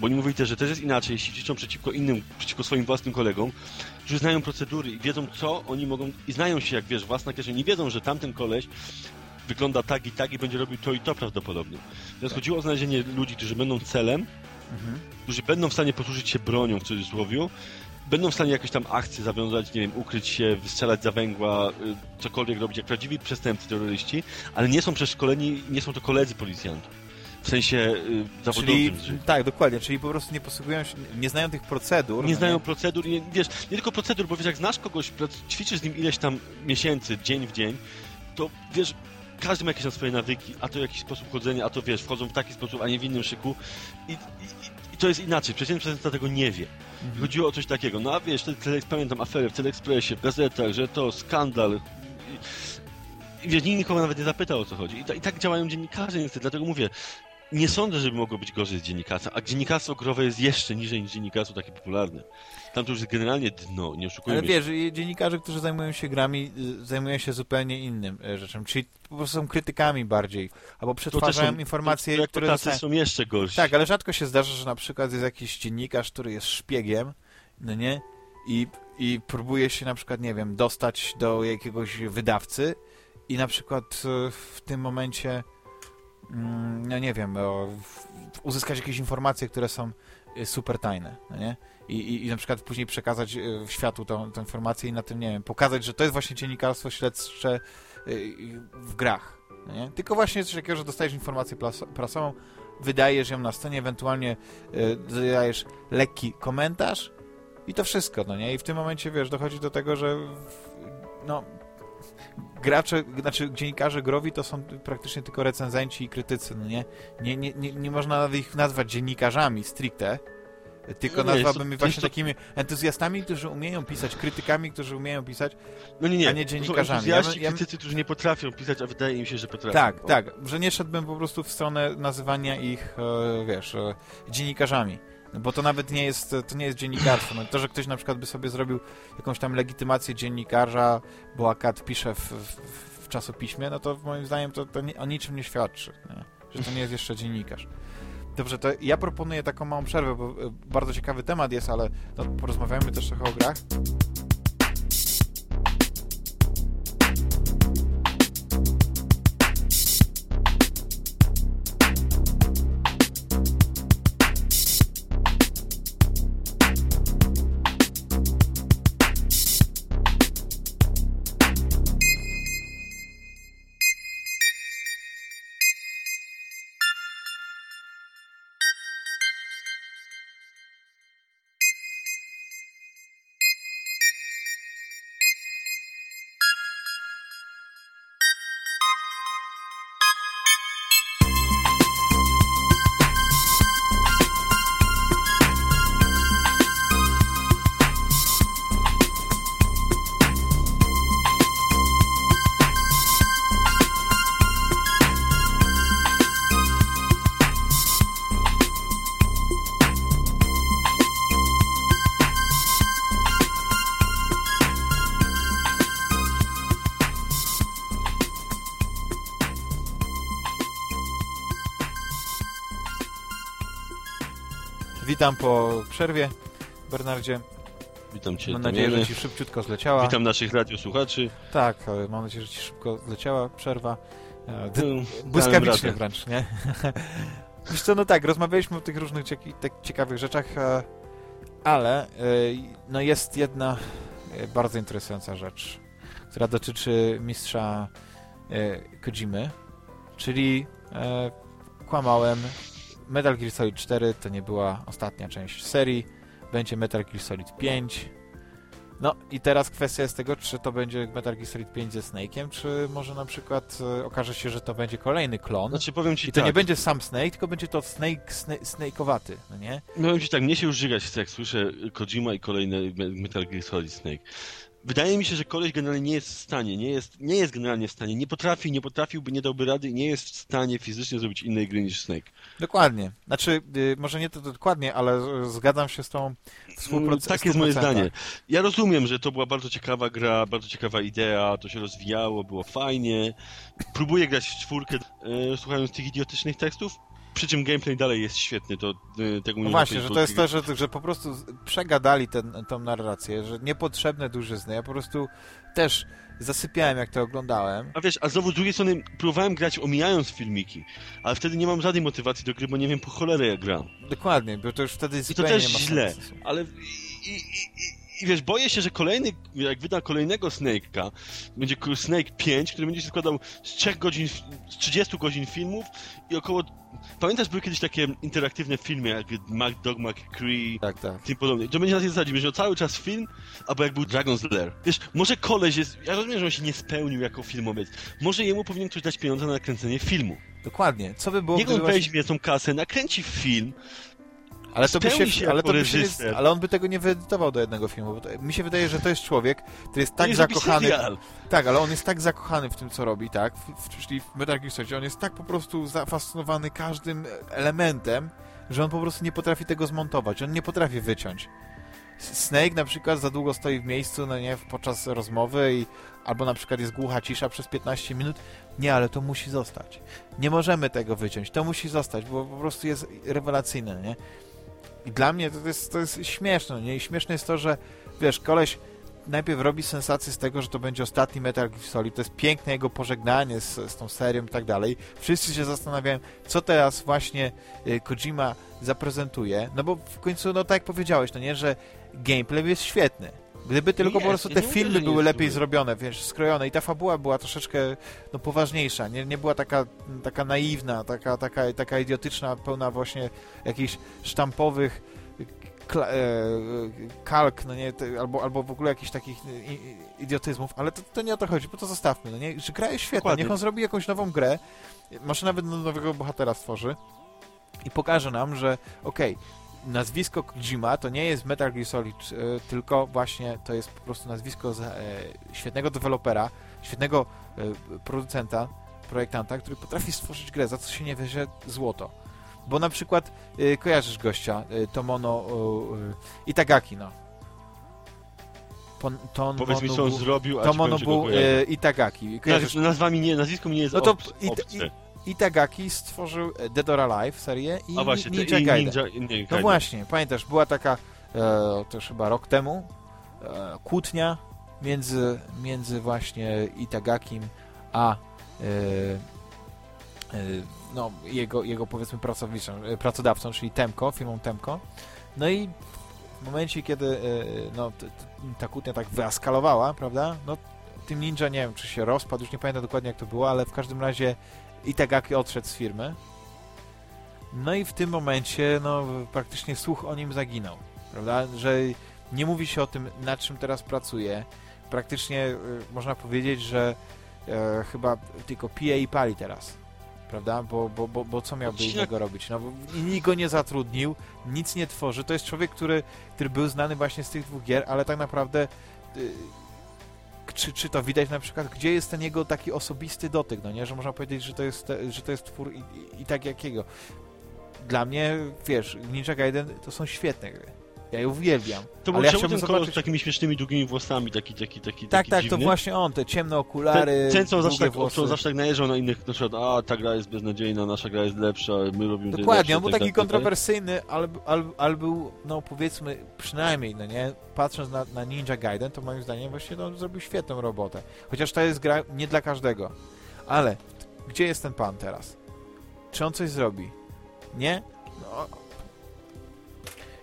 Bo oni mówili też, że też jest inaczej, jeśli ćwiczą przeciwko innym, przeciwko swoim własnym kolegom, którzy znają procedury i wiedzą, co oni mogą, i znają się, jak wiesz, własna kieszeń, i wiedzą, że tamten koleś wygląda tak i tak i będzie robił to i to prawdopodobnie. Więc Tak. chodziło o znalezienie ludzi, którzy będą celem, Mhm. którzy będą w stanie posłużyć się bronią w cudzysłowie, będą w stanie jakieś tam akcje zawiązać, nie wiem, ukryć się, wystrzelać za węgła, y, cokolwiek robić jak prawdziwi przestępcy, terroryści, ale nie są przeszkoleni, nie są to koledzy policjantów. W sensie y, Czyli, zawodowym. że tak, dokładnie, czyli po prostu nie posługują się, nie znają tych procedur. Nie no znają procedur, nie, wiesz, nie tylko procedur, bo wiesz, jak znasz kogoś, ćwiczysz z nim ileś tam miesięcy, dzień w dzień, to wiesz, każdy ma jakieś tam swoje nawyki, a to jakiś sposób chodzenia, a to wiesz, wchodzą w taki sposób, a nie w innym szyku i, i, i to jest inaczej, przestępca tego nie wie. Mhm. Chodziło o coś takiego, no a wiesz, pamiętam aferę w Teleekspresie, w gazetach, że to skandal. I, i wiesz, nikt nikogo nawet nie zapytał o co chodzi. I, ta, I tak działają dziennikarze niestety, dlatego mówię, nie sądzę, żeby mogło być gorzej z dziennikarstwem, a dziennikarstwo growe jest jeszcze niżej niż dziennikarstwo takie popularne. Tam to już jest generalnie dno, nie oszukujmy Ale się. wiesz, i dziennikarze, którzy zajmują się grami, y, zajmują się zupełnie innym y, rzeczą, czyli po prostu są krytykami bardziej, albo przetwarzają są- informacje, to, które dostają. są jeszcze gorsi. Tak, ale rzadko się zdarza, że na przykład jest jakiś dziennikarz, który jest szpiegiem, no nie? I, I próbuje się na przykład, nie wiem, dostać do jakiegoś wydawcy i na przykład y, w tym momencie, mm, no nie wiem, uzyskać jakieś informacje, które są super tajne, no nie? I, i, I na przykład później przekazać y, w światu tą, tą informację i na tym, nie wiem, pokazać, że to jest właśnie dziennikarstwo śledcze y, w grach, nie? Tylko właśnie coś takiego, że dostajesz informację prasową, wydajesz ją na scenie, ewentualnie y, dodajesz lekki komentarz i to wszystko, no nie? I w tym momencie, wiesz, dochodzi do tego, że no gracze, znaczy dziennikarze growi to są praktycznie tylko recenzenci i krytycy, no nie? Nie, nie, nie, nie można ich nazwać dziennikarzami stricte, tylko No nazwałbym to- ich to właśnie to- takimi entuzjastami, którzy umieją pisać, krytykami, którzy umieją pisać. No nie, nie. a nie To dziennikarzami. Są entuzjaści, Ja ja krytycy, którzy nie potrafią pisać, a wydaje im się, że potrafią. Tak, O. tak, że nie szedłbym po prostu w stronę nazywania ich, e, wiesz, e, dziennikarzami. Bo to nawet nie jest, to nie jest dziennikarstwo. No to, że ktoś na przykład by sobie zrobił jakąś tam legitymację dziennikarza, bo akad pisze w, w, w czasopiśmie, no to moim zdaniem to, to nie, o niczym nie świadczy, nie? że to nie jest jeszcze dziennikarz. Dobrze, to ja proponuję taką małą przerwę, bo e, bardzo ciekawy temat jest, ale no, porozmawiajmy też trochę o grach. Witam po przerwie, Bernardzie. Witam Cię, Mam nadzieję, że Ci szybciutko zleciała. Witam naszych radiosłuchaczy. Tak, e, mam nadzieję, że Ci szybko zleciała przerwa. E, d- No, dałem Błyskawicznie wręcz, nie? Wiesz co, no tak, rozmawialiśmy o tych różnych ciekawych rzeczach, e, ale no jest jedna bardzo interesująca rzecz, która dotyczy mistrza Kojimy, czyli kłamałem, Metal Gear Solid 4 to nie była ostatnia część serii, będzie Metal Gear Solid 5. No i teraz kwestia jest tego, czy to będzie Metal Gear Solid 5 ze Snake'iem, czy może na przykład e, okaże się, że to będzie kolejny klon. Znaczy powiem Ci I to tak, nie będzie sam Snake, tylko będzie to Snake, sna Snake'owaty, no nie? powiem Ci tak, mnie się już żygać chce, jak słyszę Kojima i kolejne Me- Metal Gear Solid Snake. Wydaje mi się, że koleś generalnie nie jest w stanie, nie jest, nie jest generalnie w stanie, nie potrafi, nie potrafiłby, nie dałby rady i nie jest w stanie fizycznie zrobić innej gry niż Snake. Dokładnie. Znaczy, y, może nie to dokładnie, ale zgadzam się z tą współpracą. Tak jest moje zdanie. Ja rozumiem, że to była bardzo ciekawa gra, bardzo ciekawa idea, to się rozwijało, było fajnie. Próbuję grać w czwórkę, e, słuchając tych idiotycznych tekstów, przy czym gameplay dalej jest świetny, to e, tego No nie właśnie, lepiej że to jest to, że, że po prostu przegadali ten, tą narrację, że niepotrzebne dużyzny. Ja po prostu też zasypiałem, jak to oglądałem. A wiesz, a znowu z drugiej strony próbowałem grać omijając filmiki, ale wtedy nie mam żadnej motywacji do gry, bo nie wiem po cholerę jak gram. Dokładnie, bo to już wtedy I to też nie ma źle, sensu. ale i, i, i, i wiesz, boję się, że kolejny, jak wyda kolejnego Snake'a, będzie Snake 5, który będzie się składał z 3 godzin, z 30 godzin filmów i około... Pamiętasz, były kiedyś takie interaktywne filmy, jak Mac Dog McCree, Tak, tak. tym podobnie. To będzie na tej zasadzie, będzie miał cały czas film, albo jak był Dragon's Lair. Wiesz, może koleś jest... Ja rozumiem, że on się nie spełnił jako filmowiec. Może jemu powinien ktoś dać pieniądze na nakręcenie filmu. Dokładnie. Co by było, Niech on gdyby właśnie- weźmie tą kasę, nakręci film, Ale to by się, się ale to by się nie, ale on by tego nie wyedytował do jednego filmu. To, mi się wydaje, że to jest człowiek, który jest tak zakochany. Tak, ale on jest tak zakochany w tym, co robi, tak? W, w, czyli w Metal Gear Solid, on jest tak po prostu zafascynowany każdym elementem, że on po prostu nie potrafi tego zmontować. On nie potrafi wyciąć. Snake na przykład za długo stoi w miejscu, no nie, podczas rozmowy i albo na przykład jest głucha cisza przez 15 minut. Nie, ale to musi zostać. Nie możemy tego wyciąć. To musi zostać, bo po prostu jest rewelacyjne, nie? I dla mnie to jest, to jest śmieszne, nie? I śmieszne jest to, że wiesz, koleś najpierw robi sensację z tego, że to będzie ostatni Metal Gear Solid, to jest piękne jego pożegnanie z, z tą serią i tak dalej. Wszyscy się zastanawiają, co teraz właśnie y, Kojima zaprezentuje, no bo w końcu, no tak jak powiedziałeś, no nie, że gameplay jest świetny. Gdyby tylko po prostu te filmy były lepiej dobry. zrobione, wiesz, skrojone i ta fabuła była troszeczkę no, poważniejsza, nie, nie była taka, taka naiwna, taka, taka, taka idiotyczna, pełna właśnie jakichś sztampowych kla, e, kalk, no nie, te, albo, albo w ogóle jakichś takich idiotyzmów, ale to, to nie o to chodzi, bo to zostawmy, no nie, że gra jest świetna, Dokładnie. niech on zrobi jakąś nową grę, może nawet nowego bohatera stworzy i pokaże nam, że okej, nazwisko Kojima to nie jest Metal Gear Solid, e, tylko właśnie to jest po prostu nazwisko e, świetnego dewelopera, świetnego e, producenta, projektanta, który potrafi stworzyć grę, za co się nie weźmie złoto. Bo na przykład kojarzysz gościa, Tomono Itagaki, no. Pon, ton, Powiedz mi, co on zrobił, a Tomono był Itagaki. Kojarzysz? Naz- Nazwami nie, nazwisko mi nie jest No to. Itagaki stworzył e, Dead or Alive serię i A właśnie, Ninja i Gaiden. Ninja, nie, No właśnie, pamiętasz, była taka, e, to już chyba rok temu, e, kłótnia między, między właśnie Itagakim a e, e, no, jego, jego powiedzmy e, pracodawcą, czyli Temco, firmą Temco. No i w momencie, kiedy e, no, ta kłótnia tak wyaskalowała, prawda, no tym ninja, nie wiem, czy się rozpadł, już nie pamiętam dokładnie jak to było, ale w każdym razie Itagaki odszedł z firmy. No i w tym momencie, no, praktycznie słuch o nim zaginął, prawda? Że nie mówi się o tym, nad czym teraz pracuje. Praktycznie y, można powiedzieć, że e, chyba tylko pije i pali teraz, prawda? Bo, bo, bo, bo co miałby Odcinek- innego robić? No, bo nikt go nie zatrudnił, nic nie tworzy. To jest człowiek, który, który był znany właśnie z tych dwóch gier, ale tak naprawdę y, czy, czy to widać na przykład, gdzie jest ten jego taki osobisty dotyk, no nie? Że można powiedzieć, że to jest, że to jest twór i, i, i tak jakiego. Dla mnie, wiesz, Ninja Gaiden to są świetne gry. Ja ją uwielbiam. To był Ale ja chciałbym ten kolor zobaczyć... z takimi śmiesznymi, długimi włosami, taki, taki, taki, Tak, taki tak, dziwny. to właśnie on, te ciemne okulary, Ten, ten co zawsze tak, co zawsze tak najeżdżał na innych, na przykład, a ta gra jest beznadziejna, nasza gra jest lepsza, my robimy Dokładnie, on był tak taki dalej. kontrowersyjny, ale, ale, ale był, no powiedzmy, przynajmniej, no nie, patrząc na, na Ninja Gaiden, to moim zdaniem właśnie no, zrobił świetną robotę. Chociaż to jest gra nie dla każdego. Ale, gdzie jest ten pan teraz? Czy on coś zrobi? Nie? No.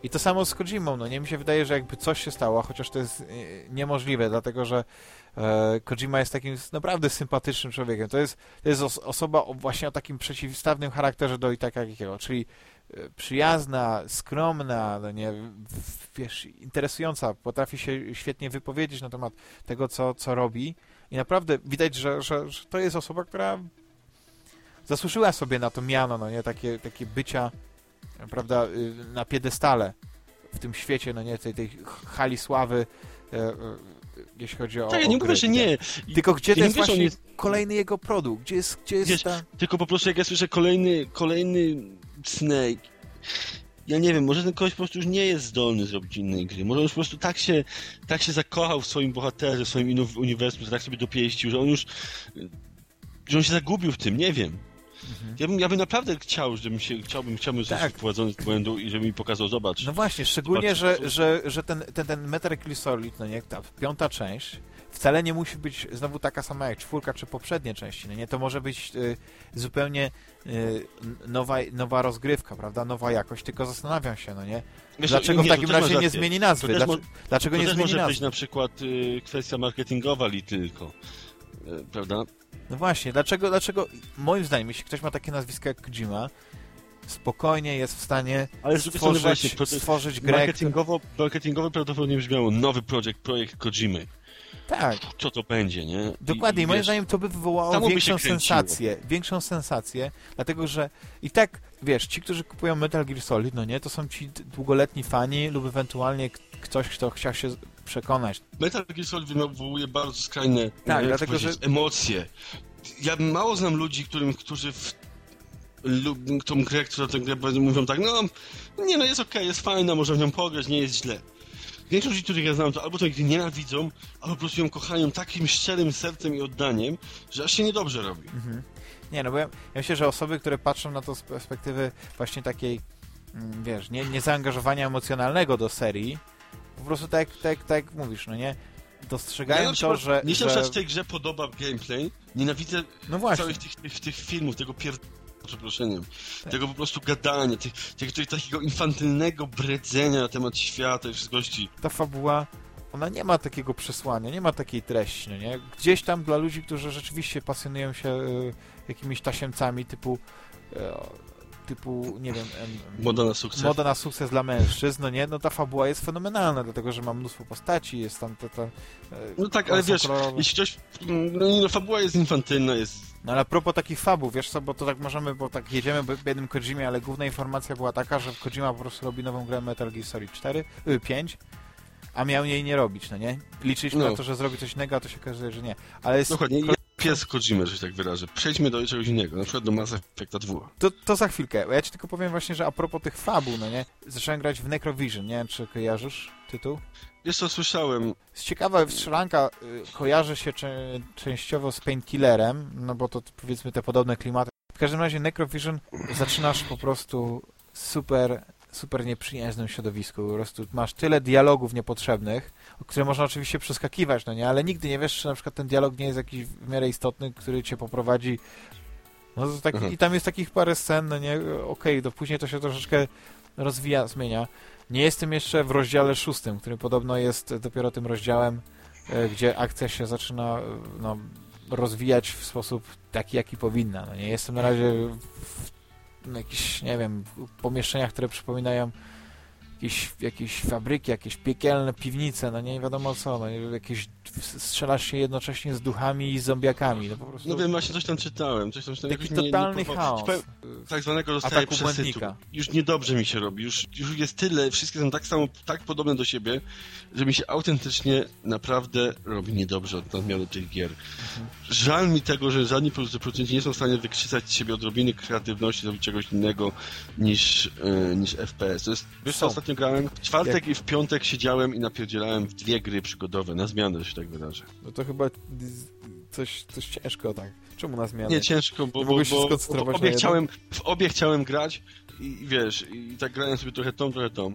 I to samo z Kojimą, no nie? Mi się wydaje, że jakby coś się stało, chociaż to jest e, niemożliwe, dlatego że e, Kojima jest takim naprawdę sympatycznym człowiekiem. To jest, to jest os osoba o, właśnie o takim przeciwstawnym charakterze do Itaka Jakiego, czyli e, przyjazna, skromna, no nie, wiesz, interesująca, potrafi się świetnie wypowiedzieć na temat tego, co, co robi i naprawdę widać, że, że, że to jest osoba, która zasłużyła sobie na to miano, no nie, takie, takie bycia, prawda, y, na piedestale w tym świecie, no nie, tej, tej hali sławy, e, e, jeśli chodzi o Tak, ja nie mówię, że nie, Tylko gdzie Ja jest mówię, właśnie jest- kolejny jego produkt? Gdzie jest, gdzie jest Wiesz, ta... tylko po prostu jak ja słyszę kolejny, kolejny Snake, ja nie wiem, może ten koleś po prostu już nie jest zdolny zrobić innej gry. Może on już po prostu tak się, tak się zakochał w swoim bohaterze, w swoim uniwersum, że tak sobie dopieścił, że on już, że on się zagubił w tym, nie wiem. Mhm. Ja bym, ja bym naprawdę chciał, żebym się, chciałbym, chciałbym zostać Tak. wprowadzony z błędu i żeby mi pokazał, zobacz. No właśnie, szczególnie, Zobacz, że, że, że ten, ten, ten Metal Solid, no nie, ta piąta część, wcale nie musi być znowu taka sama jak czwórka czy poprzednie części, no nie? To może być y, zupełnie y, nowa, nowa rozgrywka, prawda? Nowa jakość, tylko zastanawiam się, no nie? Wiesz, Dlaczego nie, w takim razie nie zmieni nazwy? Dlaczego, dlaczego To nie zmieni może nazwy? być na przykład y, kwestia marketingowa li tylko, y, prawda? No właśnie, dlaczego, dlaczego, moim zdaniem, jeśli ktoś ma takie nazwisko jak Kojima, spokojnie jest w stanie Ale z stworzyć, właśnie, to- stworzyć grę, Marketingowo, marketingowo prawdopodobnie brzmiało nowy projekt, projekt Kojimy. Tak, Co to będzie, nie? Dokładnie, i I, moim wiesz, zdaniem to by wywołało by większą kręciło. sensację. Większą sensację, dlatego że i tak, wiesz, ci, którzy kupują Metal Gear Solid, no nie, to są ci długoletni fani lub ewentualnie ktoś, kto chciał się przekonać. Metal Gear Solid wywołuje bardzo skrajne Tak, dlatego, że- emocje. Ja mało znam ludzi, którym, którzy w tą grę, która tę grę mówią tak, no nie no jest okej, jest fajna, można w nią pograć, nie jest źle. Większość ludzi, których ja znam, to albo tej gry nienawidzą, albo po prostu ją kochają takim szczerym sercem i oddaniem, że aż się niedobrze robi. Mhm. Nie, no bo ja, ja myślę, że osoby, które patrzą na to z perspektywy właśnie takiej, mm, wiesz, nie, nie zaangażowania emocjonalnego do serii, po prostu tak, tak, tak mówisz, no nie, dostrzegają na to, że... Mnie się że... w tej grze podoba gameplay, nienawidzę No właśnie. całych tych, tych, tych filmów, tego pier... przeproszeniem, Tak. tego po prostu gadania, tych, tych, tych, takiego infantylnego bredzenia na temat świata i wszystkości. ta fabuła, ona nie ma takiego przesłania, nie ma takiej treści, no nie? Gdzieś tam dla ludzi, którzy rzeczywiście pasjonują się e, jakimiś tasiemcami typu e, typu, nie wiem, em, Moda na sukces. moda na sukces dla mężczyzn, no nie? No ta fabuła jest fenomenalna, dlatego, że ma mnóstwo postaci, jest tam ta, ta, e, No tak, ale wiesz, kolorowe. jeśli ktoś... No, no fabuła jest infantylna, jest... No ale a propos takich fabuł, wiesz co, bo to tak możemy, bo tak jedziemy w jednym Kojimie, ale główna informacja była taka, że Kojima po prostu robi nową grę Metal Gear Solid 4, y, 5, a miał jej nie robić, no nie? Liczyliśmy No. na to, że zrobi coś innego, a to się okazuje, że nie. Ale jest, Dokładnie, pies Kojimy, że się tak wyrażę. Przejdźmy do czegoś innego, na przykład do Mass Effecta 2. to, to za chwilkę. Ja ci tylko powiem właśnie, że a propos tych fabuł, no nie? Zacząłem grać w Necrovision, nie wiem, czy kojarzysz tytuł? Wiesz co, słyszałem, Jest ciekawa strzelanka, y, kojarzy się cze- częściowo z Painkillerem, no bo to powiedzmy te podobne klimaty. W każdym razie Necrovision zaczynasz po prostu super, super nieprzyjaznym środowisku. Po prostu masz tyle dialogów niepotrzebnych, które można oczywiście przeskakiwać, no nie? Ale nigdy nie wiesz, czy na przykład ten dialog nie jest jakiś w miarę istotny, który cię poprowadzi no to tak, Mhm. I tam jest takich parę scen, no nie? Okej, to później to się troszeczkę rozwija, zmienia. Nie jestem jeszcze w rozdziale szóstym, który podobno jest dopiero tym rozdziałem, e, gdzie akcja się zaczyna e, no, rozwijać w sposób taki, jaki powinna. No nie jestem na razie w, jakichś, nie wiem, pomieszczeniach, które przypominają jakieś, jakieś fabryki, jakieś piekielne piwnice, no nie wiadomo co, no, jakieś strzelasz się jednocześnie z duchami i z zombiakami. No, po prostu... no wiem, właśnie coś tam czytałem. Coś tam czytałem. Taki Jakoś nie- totalny nie, chaos. Tak zwanego dostaję Ataku przesytu. błędnika. Już niedobrze mi się robi. Już, już jest tyle, wszystkie są tak samo, tak podobne do siebie, że mi się autentycznie naprawdę robi niedobrze od nadmiaru tych gier. Mhm. Żal mi tego, że żadni producenci nie są w stanie wykrzesać z siebie odrobiny kreatywności, zrobić czegoś innego niż, e, niż FPS. To jest, wiesz Są. Ostatnio grałem, w czwartek i w piątek siedziałem i napierdzielałem w dwie gry przygodowe, na zmianę, że się tak wydarzy. No to chyba coś, coś ciężko, tak. Czemu na zmianę? Nie, ciężko, bo, bo, bo, bo w, obie chciałem, w obie chciałem grać i, i wiesz, i tak grałem sobie trochę tą, trochę tą.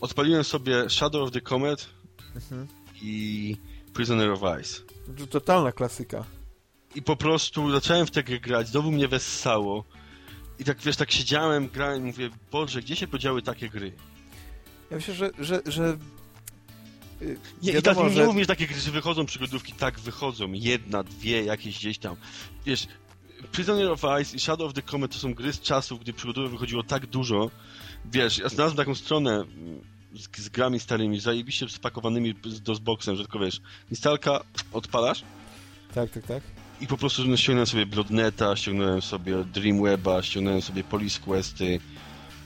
Odpaliłem sobie Shadow of the Comet Mhm. i Prisoner of Ice. To Totalna klasyka. I po prostu zacząłem w tę grę grać, znowu mnie wessało. I tak, wiesz, tak siedziałem, grałem i mówię, Boże, gdzie się podziały takie gry? Ja myślę, że... że, że... y, Nie, I tak wiadomo, nie że- mów mi, że takie gry że wychodzą przygodówki, tak wychodzą. Jedna, dwie, jakieś gdzieś tam. Wiesz, Prisoner of Ice i Shadow of the Comet to są gry z czasów, gdy przygodówek wychodziło tak dużo. Wiesz, ja znalazłem taką stronę mm, z, z grami starymi, zajebiście spakowanymi z DOSBoxem, że tylko wiesz, instalka, odpalasz Tak, tak, tak. i po prostu ściągnąłem sobie Bloodneta, ściągnąłem sobie Dreamweba, ściągnąłem sobie Police Questy.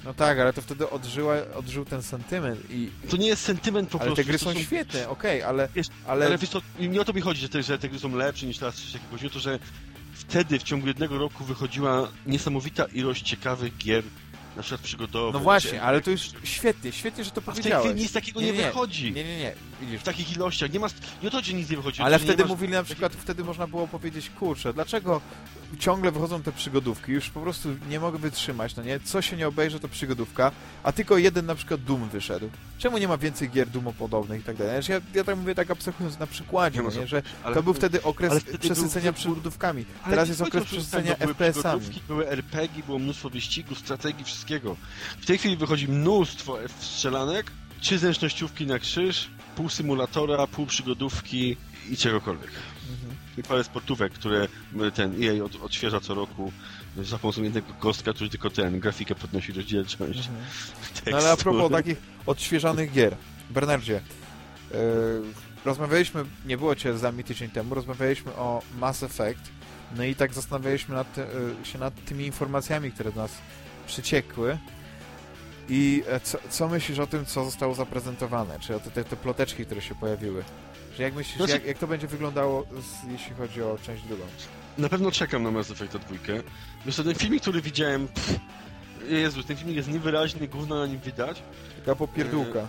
No tak, ale to wtedy odżyła, odżył ten sentyment i... To nie jest sentyment po Ale prostu. te gry to są świetne, okej, ale... Wiesz, ale... Ale wiesz co, nie o to mi chodzi, że te, że te gry są lepsze niż teraz coś takiego. Chodzi o to, że wtedy w ciągu jednego roku wychodziła niesamowita ilość ciekawych gier, na przykład przygodowych. No właśnie, ale to już świetnie, świetnie, że to A w tej powiedziałeś. chwili nic takiego nie, wychodzi. Nie, nie, nie, widzisz. W takich ilościach. Nie ma... Nie o to, że nic nie wychodzi. Ale wtedy nie masz- mówili na przykład, wtedy można było powiedzieć, kurczę, dlaczego ciągle wychodzą te przygodówki, już po prostu nie mogę wytrzymać, no nie? Co się nie obejrzy, to przygodówka, a tylko jeden na przykład Doom wyszedł. Czemu nie ma więcej gier Doomo-podobnych i tak dalej? Znaczy, Ja, ja tak mówię tak abstrahując na przykładzie, Nie no nie? że ale to był wtedy- okres wtedy przesycenia był- przygodówkami. Teraz nie jest okres przesycenia tak, bo były FPS-ami. RPG, było mnóstwo wyścigów, strategii, wszystkiego. W tej chwili wychodzi mnóstwo strzelanek, trzy zręcznościówki na krzyż, pół symulatora, pół przygodówki i czegokolwiek. Mhm. I parę sportówek, które ten EA od, odświeża co roku za pomocą jednego kostka, który tylko ten grafikę podnosi rozdzielczość. Mhm. No ale a propos takich odświeżanych gier. Bernardzie, yy, rozmawialiśmy, nie było cię z nami tydzień temu, rozmawialiśmy o Mass Effect, no i tak zastanawialiśmy nad, yy, się nad tymi informacjami, które do nas przyciekły. I e, co, co myślisz o tym, co zostało zaprezentowane? Czy o te, te, te ploteczki, które się pojawiły? Że jak myślisz, Znaczy- jak, jak to będzie wyglądało, z, jeśli chodzi o część drugą? Na pewno czekam na Mass Effecta dwójkę. Wiesz, co, ten filmik, który widziałem... Pff, Jezu, ten filmik jest niewyraźny, gówno na nim widać. Taka popierdółka.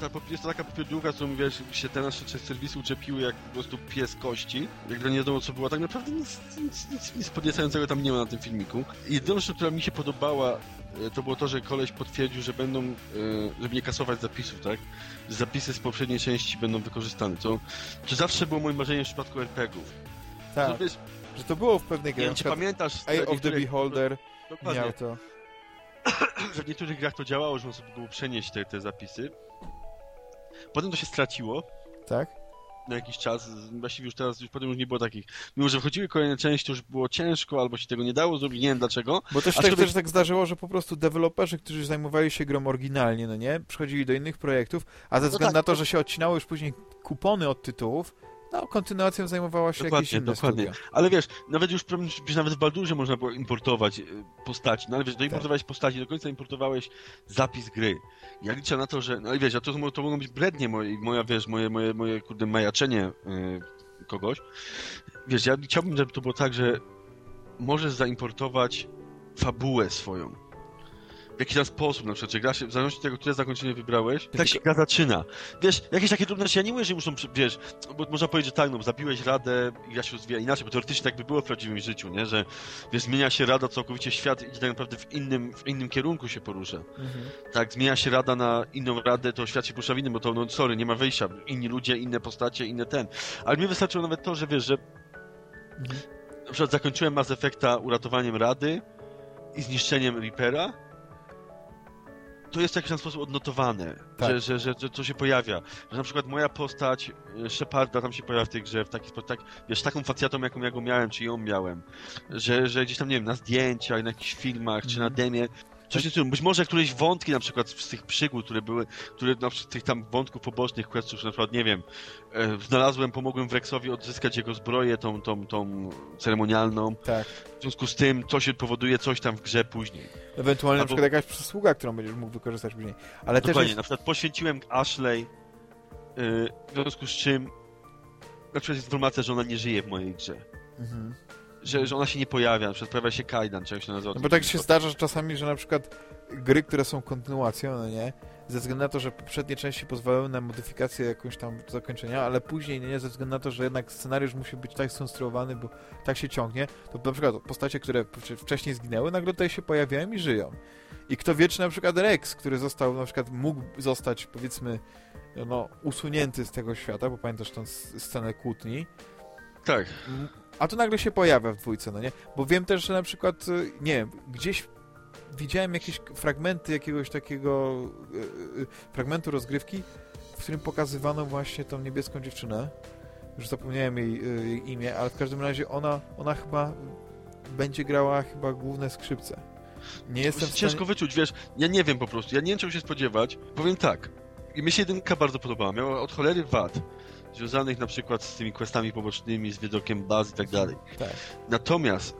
Ta, jest to taka popierdółka, którą wiesz, się te nasze serwisy uczepiły jak po prostu pies kości. Jak nie wiadomo co było, tak naprawdę nic, nic, nic, nic podniecającego tam nie ma na tym filmiku. I Jedyna rzecz, która mi się podobała, e, to było to, że koleś potwierdził, że będą, e, żeby nie kasować zapisów, tak? Zapisy z poprzedniej części będą wykorzystane. To, to zawsze było moim marzeniem w przypadku RPGów. Tak, To, wiesz, że to było w pewnych nie grach. wiem, czy pamiętasz... Eye of the Beholder miał to. że w niektórych grach to działało, że można sobie było przenieść te, te zapisy. Potem to się straciło Tak? na jakiś czas. Właściwie już teraz, już potem już nie było takich. Mimo, że wchodziły kolejne części, to już było ciężko, albo się tego nie dało zrobić, nie wiem dlaczego. Bo też tak, też tak zdarzyło, że po prostu deweloperzy, którzy zajmowali się grą oryginalnie, no nie, przechodzili do innych projektów, a ze No względu tak, na to, to- że się odcinało już później kupony od tytułów, no kontynuacją zajmowała się jakieś Dokładnie, inne dokładnie. studio. Ale wiesz, nawet już nawet w Baldurze można było importować e, postaci. No ale wiesz, doimportowałeś postaci, do końca importowałeś zapis gry. Ja liczę na to, że. No i wiesz, a to, to mogą być brednie moje, moja, wiesz, moje, moje, moje kurde majaczenie e, kogoś. Wiesz, ja chciałbym, żeby to było tak, że możesz zaimportować fabułę swoją. W jakiś tam sposób, na przykład, czy gra się, w zależności od tego, które zakończenie wybrałeś, tak się gra zaczyna. Wiesz, jakieś takie trudności, ja nie mówię, że muszą, wiesz, bo można powiedzieć, że tak, no, zabiłeś radę i gra się rozwija inaczej, bo teoretycznie tak by było w prawdziwym życiu, nie, że, wiesz, zmienia się rada całkowicie, świat i tak naprawdę w innym, w innym kierunku się porusza. Mhm. Tak, zmienia się rada na inną radę, to świat się porusza w innym, bo to, no sorry, nie ma wyjścia, inni ludzie, inne postacie, inne ten. Ale mi wystarczyło nawet to, że wiesz, że Mhm. na przykład zakończyłem Mass Effecta uratowaniem Rady i zniszczeniem Reapera, to jest w jakiś sposób odnotowane, Tak. że, że, że, że to się pojawia. Że na przykład moja postać e, Sheparda tam się pojawia w tej grze, w taki sposób, tak, wiesz, taką facjatą, jaką ja go miałem, czy ją miałem. Że, że gdzieś tam, nie wiem, na zdjęciach, na jakichś filmach, czy na Mhm. demie. Coś w tym, być może któreś wątki na przykład z tych przygód, które były, które na przykład tych tam wątków pobocznych, questów, na przykład, nie wiem, e, znalazłem, pomogłem Wrexowi odzyskać jego zbroję, tą, tą, tą ceremonialną. Tak. W związku z tym to się powoduje coś tam w grze później. Ewentualnie Albo- na przykład jakaś przysługa, którą będziesz mógł wykorzystać później. Ale też Dokładnie, jest... na przykład poświęciłem Ashley, yy, w związku z czym na przykład jest informacja, że ona nie żyje w mojej grze. Mhm. Że, że ona się nie pojawia, pojawia się Kaidan, czy jak się nazywa. No bo tak się zdarza że czasami, że na przykład gry, które są kontynuacją, no nie, ze względu na to, że poprzednie części pozwalały na modyfikację jakąś tam zakończenia, ale później nie, ze względu na to, że jednak scenariusz musi być tak skonstruowany, bo tak się ciągnie, to na przykład postacie, które wcze- wcześniej zginęły, nagle tutaj się pojawiają i żyją. I kto wie, czy na przykład Rex, który został, na przykład mógł zostać, powiedzmy, no, usunięty z tego świata, bo pamiętasz tą scenę kłótni, Tak. A to nagle się pojawia w dwójce, no nie? Bo wiem też, że na przykład, y, nie wiem, gdzieś widziałem jakieś fragmenty jakiegoś takiego y, y, fragmentu rozgrywki, w którym pokazywano właśnie tą niebieską dziewczynę. Już zapomniałem jej, jej imię, ale w każdym razie ona, ona chyba będzie grała chyba główne skrzypce. Nie jestem w Ciężko stanie... wyczuć, wiesz, ja nie wiem po prostu, ja nie wiem czego się spodziewać. Powiem tak, i mi się jedynka bardzo podobała, miała od cholery wad, związanych na przykład z tymi questami pobocznymi, z widokiem baz i tak dalej. Tak. Natomiast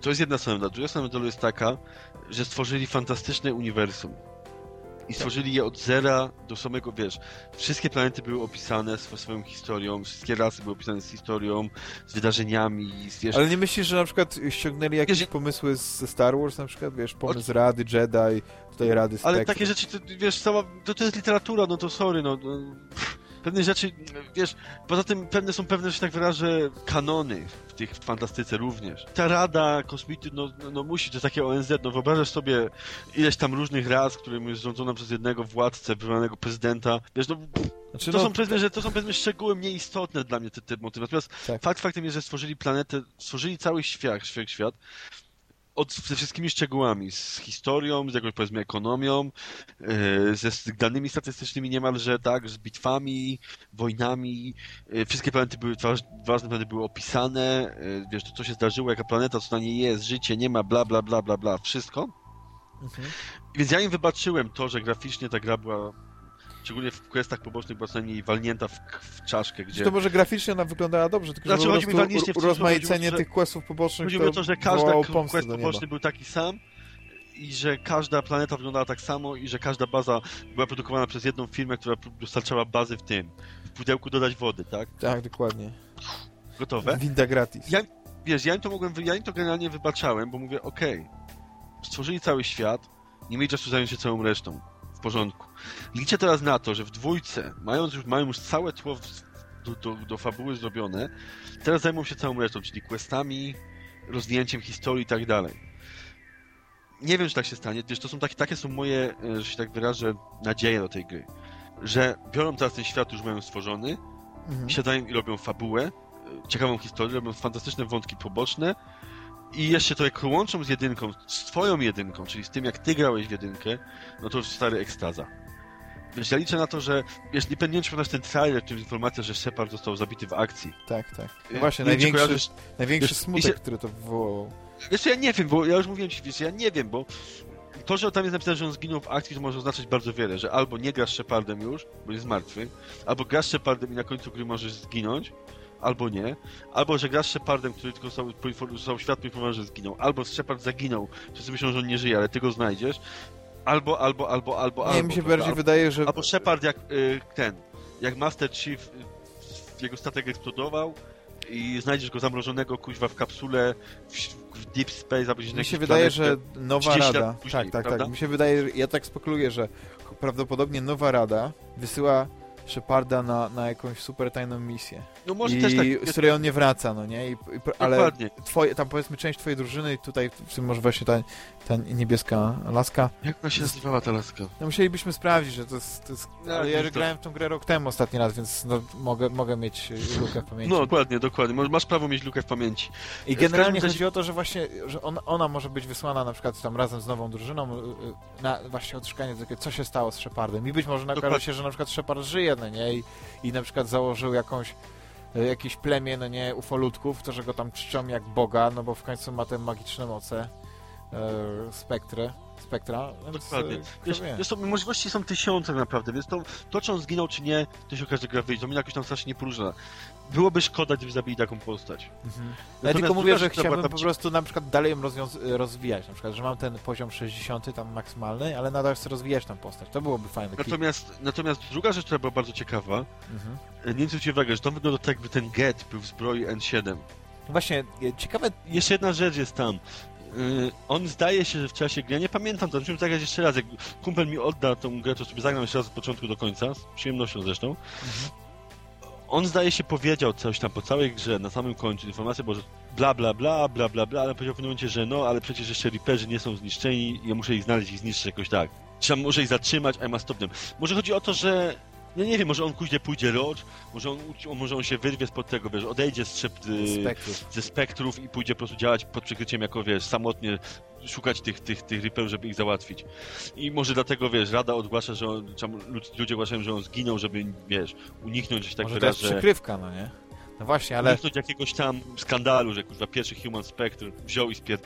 to jest jedna strona, druga strona medalu jest taka, że stworzyli fantastyczne uniwersum. I stworzyli je od zera do samego, wiesz, wszystkie planety były opisane swo- swoją historią, wszystkie rasy były opisane z historią, z wydarzeniami, z, wiesz, Ale nie myślisz, że na przykład ściągnęli jakieś Wiesz, pomysły ze Star Wars, na przykład, wiesz, pomysł Rady Jedi, tutaj Rady Ale Spectre. takie rzeczy, to, wiesz, cała, to, to jest literatura, no to sorry, no. no pewne rzeczy, wiesz, poza tym pewne są pewne, że tak wyrażę, kanony w tych fantastyce również. Ta Rada Kosmity, no, no, no musi, to jest takie ONZ, no wyobrażasz sobie ileś tam różnych ras, którym jest rządzona przez jednego władcę, wybranego prezydenta, wiesz, no, Znaczy, to no, są powiedzmy, że to są powiedzmy szczegóły mniej istotne dla mnie te, te motywy. Natomiast Tak. fakt faktem jest, że stworzyli planetę, stworzyli cały świat, świat, świat od, ze wszystkimi szczegółami, z historią, z jakąś powiedzmy ekonomią, yy, ze z danymi statystycznymi niemalże, tak, z bitwami, wojnami. Yy, wszystkie planety były, wa- ważne planety były opisane, yy, wiesz, to co się zdarzyło, jaka planeta, co na niej jest, życie, nie ma, bla, bla, bla, bla, bla, wszystko. Mhm. Więc ja im wybaczyłem to, że graficznie ta gra była, szczególnie w questach pobocznych, była co najmniej walnięta w, w czaszkę, gdzie... To może graficznie ona wyglądała dobrze, tylko Znaczy, że po prostu urozmaicenie tych questów pobocznych Chodzi mi o to, że każdy quest poboczny był taki sam i że każda planeta wyglądała tak samo i że każda baza była produkowana przez jedną firmę, która dostarczała bazy w tym, w pudełku dodać wody, tak? Tak, dokładnie. Gotowe? Winda gratis. Ja- Wiesz, ja im to mogłem, ja im to generalnie wybaczałem, bo mówię, okej, stworzyli cały świat, nie mieli czasu zająć się całą resztą. W porządku. Liczę teraz na to, że w dwójce, mając już, mają już całe tło w, do, do, do fabuły zrobione, teraz zajmą się całą resztą, czyli questami, rozwinięciem historii i tak dalej. Nie wiem, czy tak się stanie. Wiesz, to są takie, takie są moje, e, że się tak wyrażę, nadzieje do tej gry. Że biorą teraz ten świat, już mają stworzony, Mhm. siadają i robią fabułę, e, ciekawą historię, robią fantastyczne wątki poboczne i jeszcze to jak łączą z jedynką, z twoją jedynką, czyli z tym jak ty grałeś w jedynkę, no to już stary ekstaza. Więc ja liczę na to, że, wiesz, nie pewnie czy pamiętasz ten trailer, czy informacja, że Shepard został zabity w akcji. Tak, tak. E, No właśnie, nie wiem, największy, kojarzysz- największy wiesz, smutek, się- który to wywołało. Wiesz ja nie wiem, bo ja już mówiłem ci, wiesz, ja nie wiem, bo to, że tam jest napisane, że on zginął w akcji, to może oznaczać bardzo wiele, że albo nie grasz Shepardem już, bo jest martwy, albo grasz Shepardem i na końcu gry możesz zginąć, albo nie, albo że grasz Shepardem, który tylko został, został świat poinformowany, że zginął, albo Shepard zaginął, wszyscy myślą, że on nie żyje, ale ty go znajdziesz, albo, albo, albo, albo, Nie, albo. mi się bardziej wydaje, że... Albo Shepard jak y, ten, jak Master Chief, y, jego statek eksplodował i znajdziesz go zamrożonego kuźwa w kapsule w, w Deep Space, albo gdzieś na Mi się wydaje, że nowa 30 lat rada. później, tak, tak, prawda? tak. Mi się wydaje, że ja tak spekuluję, że prawdopodobnie nowa rada wysyła Sheparda na, na jakąś super tajną misję. No może I też tak, z której on nie wraca, no nie? I, i, ale dokładnie. twoje, tam powiedzmy część twojej drużyny, tutaj w tym może właśnie ta, ta niebieska laska, Jak ona się nazywała ta laska? no musielibyśmy sprawdzić, że to jest... To jest No, ale ja to- grałem w tą grę rok temu ostatni raz, więc no, mogę, mogę mieć y, lukę w pamięci. No dokładnie, dokładnie. Masz- prawo mieć lukę w pamięci. I generalnie chodzi o to, że właśnie, że on, ona może być wysłana na przykład tam razem z nową drużyną y, y, na właśnie odszukanie co się stało z Shepardem. I być może Dokładnie. się, że na przykład Shepard żyje, no nie? I, i na przykład założył jakąś y, jakieś plemię, no nie, ufolutków, to, że go tam czczą jak Boga, no bo w końcu ma te magiczne moce, e, spektry. Spektra. Więc, Dokładnie. e, Wiesz, możliwości są tysiące tak naprawdę, więc to, to, czy on zginął, czy nie, to się okaże gra wyjdzie. To mnie jakoś tam strasznie nie porusza. Byłoby szkoda, gdyby zabili taką postać. Mhm. Ja tylko mówię, że chciałbym po prostu na przykład dalej ją rozwiąz- rozwijać. Na przykład, że mam ten poziom 60 tam maksymalny, ale nadal chcę rozwijać tą postać. To byłoby fajne. Natomiast, natomiast druga rzecz, która była bardzo ciekawa, Mhm. e, nie wiem, czy uwagę, że to wygląda tak, jakby ten get był w zbroi N7. Właśnie, e, ciekawe, Jeszcze jedna rzecz jest tam. Yy, on zdaje się, że w czasie gry, ja nie pamiętam, to musimy zagrać jeszcze raz. Jak kumpel mi odda tą grę, to sobie zagram jeszcze raz od początku do końca, z przyjemnością zresztą. On zdaje się powiedział coś tam po całej grze, na samym końcu informacja, bo że bla bla bla, bla bla bla, ale powiedział w pewnym momencie, że no, ale przecież jeszcze Reaperzy nie są zniszczeni ja muszę ich znaleźć i zniszczyć jakoś tak. Tam muszę ich zatrzymać, a ma stop them. Może chodzi o to, że no nie wiem, może on pójdzie, pójdzie Roach, może on, może on się wyrwie spod tego, wiesz, odejdzie z yy, spektrów. ze spektrów i pójdzie po prostu działać pod przykryciem jako, wiesz, samotnie szukać tych, tych, tych Reaperów, żeby ich załatwić. I może dlatego, wiesz, Rada ogłasza, że on, ludzie ogłaszają, że on zginął, żeby, wiesz, uniknąć, tak Może to jest przykrywka, no nie? No właśnie, ale... uniknąć jakiegoś tam skandalu, że kurwa pierwszy Human Spectre wziął i spier...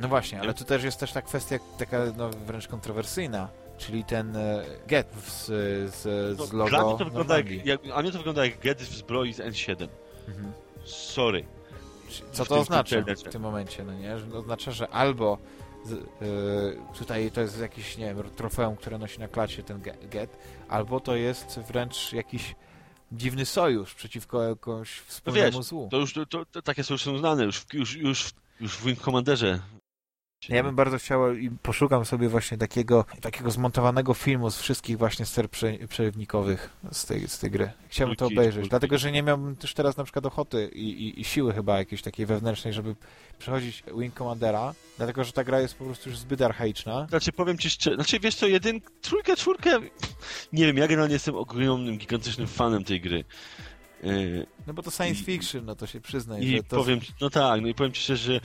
No właśnie, ale tu też jest też ta kwestia taka no, wręcz kontrowersyjna, czyli ten e, get z, z, No, z logo mnie to wygląda jak, jak, a mnie to wygląda jak Get w zbroi z N7. Mhm. Sorry. Co w to oznacza w tym momencie, no nie? Że Oznacza, że albo z, e, tutaj to jest jakiś, nie wiem, trofeum, które nosi na klacie ten ge- get, albo to jest wręcz jakiś dziwny sojusz przeciwko jakąś wspólnemu wiesz, złu. To już, to, to, to takie są już są znane, już, już, już, już w Wing Commanderze. Ja bym bardzo chciał i poszukam sobie właśnie takiego, takiego zmontowanego filmu z wszystkich właśnie ster prze, przerywnikowych z tej, z tej gry. Chciałbym to obejrzeć, dlatego że nie miałbym też teraz na przykład ochoty i, i, i siły chyba jakiejś takiej wewnętrznej, żeby przechodzić Wing Commandera, dlatego że ta gra jest po prostu już zbyt archaiczna. Znaczy, powiem ci szczerze, znaczy, wiesz co, jedyn, trójkę, czwórkę, nie wiem, ja generalnie jestem ogromnym, gigantycznym fanem tej gry. Yy, No bo to science fiction, no to się przyznaj, I że to... powiem, ci- no tak, no i powiem ci szczerze, że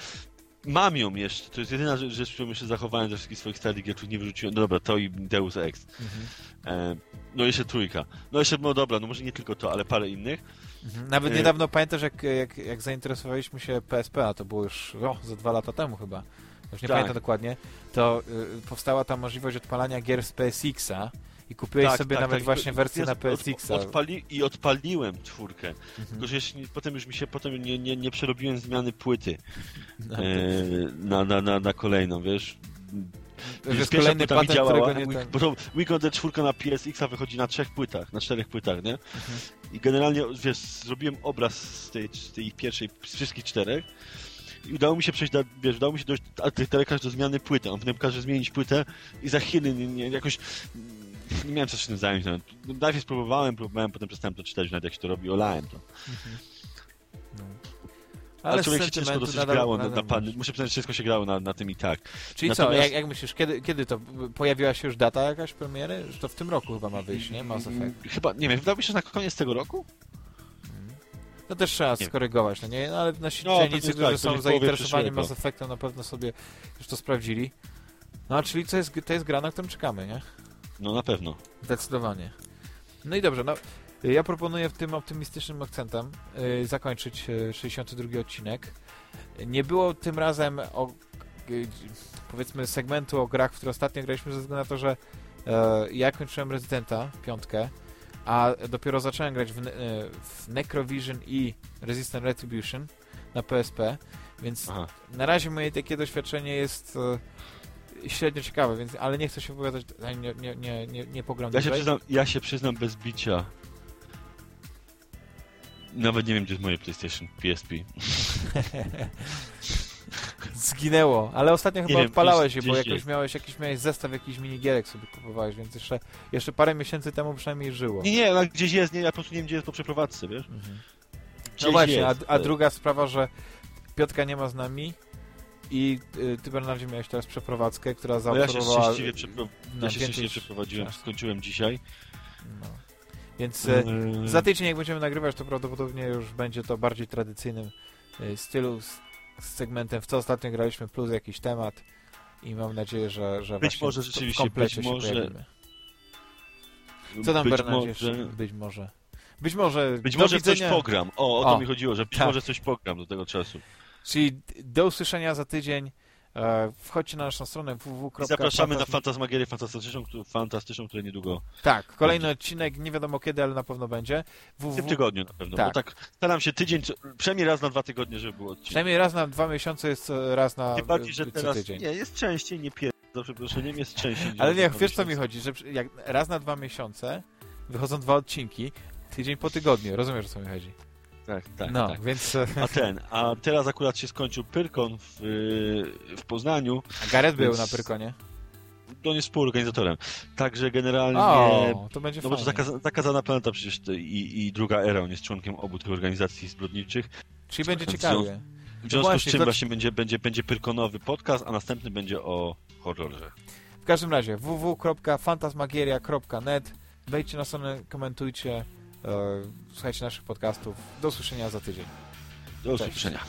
mam ją jeszcze, to jest jedyna rzecz, którą jeszcze zachowałem ze wszystkich swoich starych gier, nie wyrzuciłem, no dobra, to i Deus Ex. Mhm. E, no jeszcze trójka. No jeszcze, no dobra, no może nie tylko to, ale parę innych. Mhm. Nawet Y- niedawno pamiętasz, jak, jak, jak zainteresowaliśmy się PSP, a to było już o, ze dwa lata temu chyba, już nie Tak. pamiętam dokładnie, to y, powstała ta możliwość odpalania gier z PSX-a i kupiłeś sobie nawet właśnie wersję na. Od, odpali, I odpaliłem czwórkę. Mhm. Tylko, że jeszcze potem już mi się, potem nie, nie, nie przerobiłem zmiany płyty No, e, na, na, na, na kolejną, wiesz. jest kolejny patent, działała, nie ten... bo to Commander 4 na PSX-a wychodzi na trzech płytach, na czterech płytach, nie? Mhm. I generalnie, wiesz, zrobiłem obraz z tej, z tej pierwszej, z wszystkich czterech i udało mi się przejść, do, wiesz, udało mi się dojść do tych telekarz do zmiany płyty. On potem każe zmienić płytę i za chwilę nie, nie, jakoś nie miałem co się tym zająć. nawet. Najpierw spróbowałem, próbowałem, potem przestałem to czytać, nawet jak się to robi, olałem to. No. Ale, człowiek się ciężko dosyć nadal- grało na, nadal na masz. Muszę przyznać, że wszystko się grało na, na tym i tak. Czyli co, Natomiast- jak, jak myślisz, kiedy, kiedy to? Pojawiła się już data jakaś premiery? Że to w tym roku chyba ma wyjść, nie? Mass Effect. Chyba, nie wiem, wydawało mi się, że na koniec tego roku? To też trzeba Nie. skorygować, no nie? No, ale nasi No, czytelnicy, którzy tak, są zainteresowani. Mass Effectem, na pewno sobie już to sprawdzili. No, a czyli to jest, to jest gra, na którą czekamy, nie? No na pewno. Zdecydowanie. No i dobrze, no ja proponuję tym optymistycznym akcentem y, zakończyć y, 62 odcinek. Nie było tym razem o, y, powiedzmy segmentu o grach, w które ostatnio graliśmy ze względu na to, że e, ja kończyłem Residenta, piątkę, a dopiero zacząłem grać w, e, w Necrovision i Resistance Retribution na PSP, więc Aha. na razie moje takie doświadczenie jest e, średnio ciekawe, więc, ale nie chcę się wypowiadać, nie, nie, nie, nie, nie pogram Ja się, przyznam, ja się przyznam bez bicia. Nawet nie wiem, gdzie jest moje PlayStation PSP. Zginęło, ale ostatnio chyba wiem, odpalałeś je, bo jakoś jest. miałeś jakiś miałeś zestaw jakichś minigierek sobie kupowałeś, więc jeszcze, jeszcze parę miesięcy temu przynajmniej żyło. Nie, nie, ale gdzieś jest, nie, ja po prostu nie wiem, gdzie jest po przeprowadzce, wiesz? Mhm. No właśnie, a, a druga sprawa, że Piotka nie ma z nami i y, ty Bernardzie miałeś teraz przeprowadzkę, która No ja się zaoferowała szczęśliwie, przepro... na ja się więcej- szczęśliwie przeprowadziłem, skończyłem dzisiaj. No. Więc e, Eee, za tydzień jak będziemy nagrywać, to prawdopodobnie już będzie to bardziej tradycyjnym y, stylu z, z segmentem w co ostatnio graliśmy plus jakiś temat i mam nadzieję, że, że Być może rzeczywiście, być się może- pojawimy. Co tam być Bernardzie może? Być może. Być może. być może coś pogram. O, o to O, mi chodziło, że być tak. może coś pogram do tego czasu. Czyli do usłyszenia za tydzień. E, wchodźcie na naszą stronę www. I zapraszamy na Fantasmagierię fantastyczną, fantastyczną, która niedługo... Tak, kolejny odcinek, nie wiadomo kiedy, ale na pewno będzie. W tym tygodniu na pewno, Tak. bo tak staram się tydzień, przynajmniej raz na dwa tygodnie, żeby było odcinek. Przynajmniej raz na dwa miesiące jest e, raz na Tym bardziej, że teraz... tydzień. Nie, jest częściej, nie pier... za przeproszeniem, jest częściej. Ale nie, wiesz co mi chodzi, że jak raz na dwa miesiące wychodzą dwa odcinki, tydzień po tygodniu, rozumiesz o co mi chodzi? Tak, tak, no, tak. więc A ten, a teraz akurat się skończył Pyrkon w, w Poznaniu. a Gareth był Więc- na Pyrkonie. On jest współorganizatorem. Także generalnie... O, to będzie No bo to fajnie. zakaza, zakazana planeta przecież to i, i druga era, on jest członkiem obu tych organizacji zbrodniczych. Czyli będzie w ciekawie. W związku właśnie, z czym to- właśnie będzie, będzie, będzie pyrkonowy podcast, a następny będzie o horrorze. W każdym razie www.fantasmagieria.net Wejdźcie na stronę, komentujcie, słuchajcie naszych podcastów. Do usłyszenia za tydzień. Do Cześć. usłyszenia.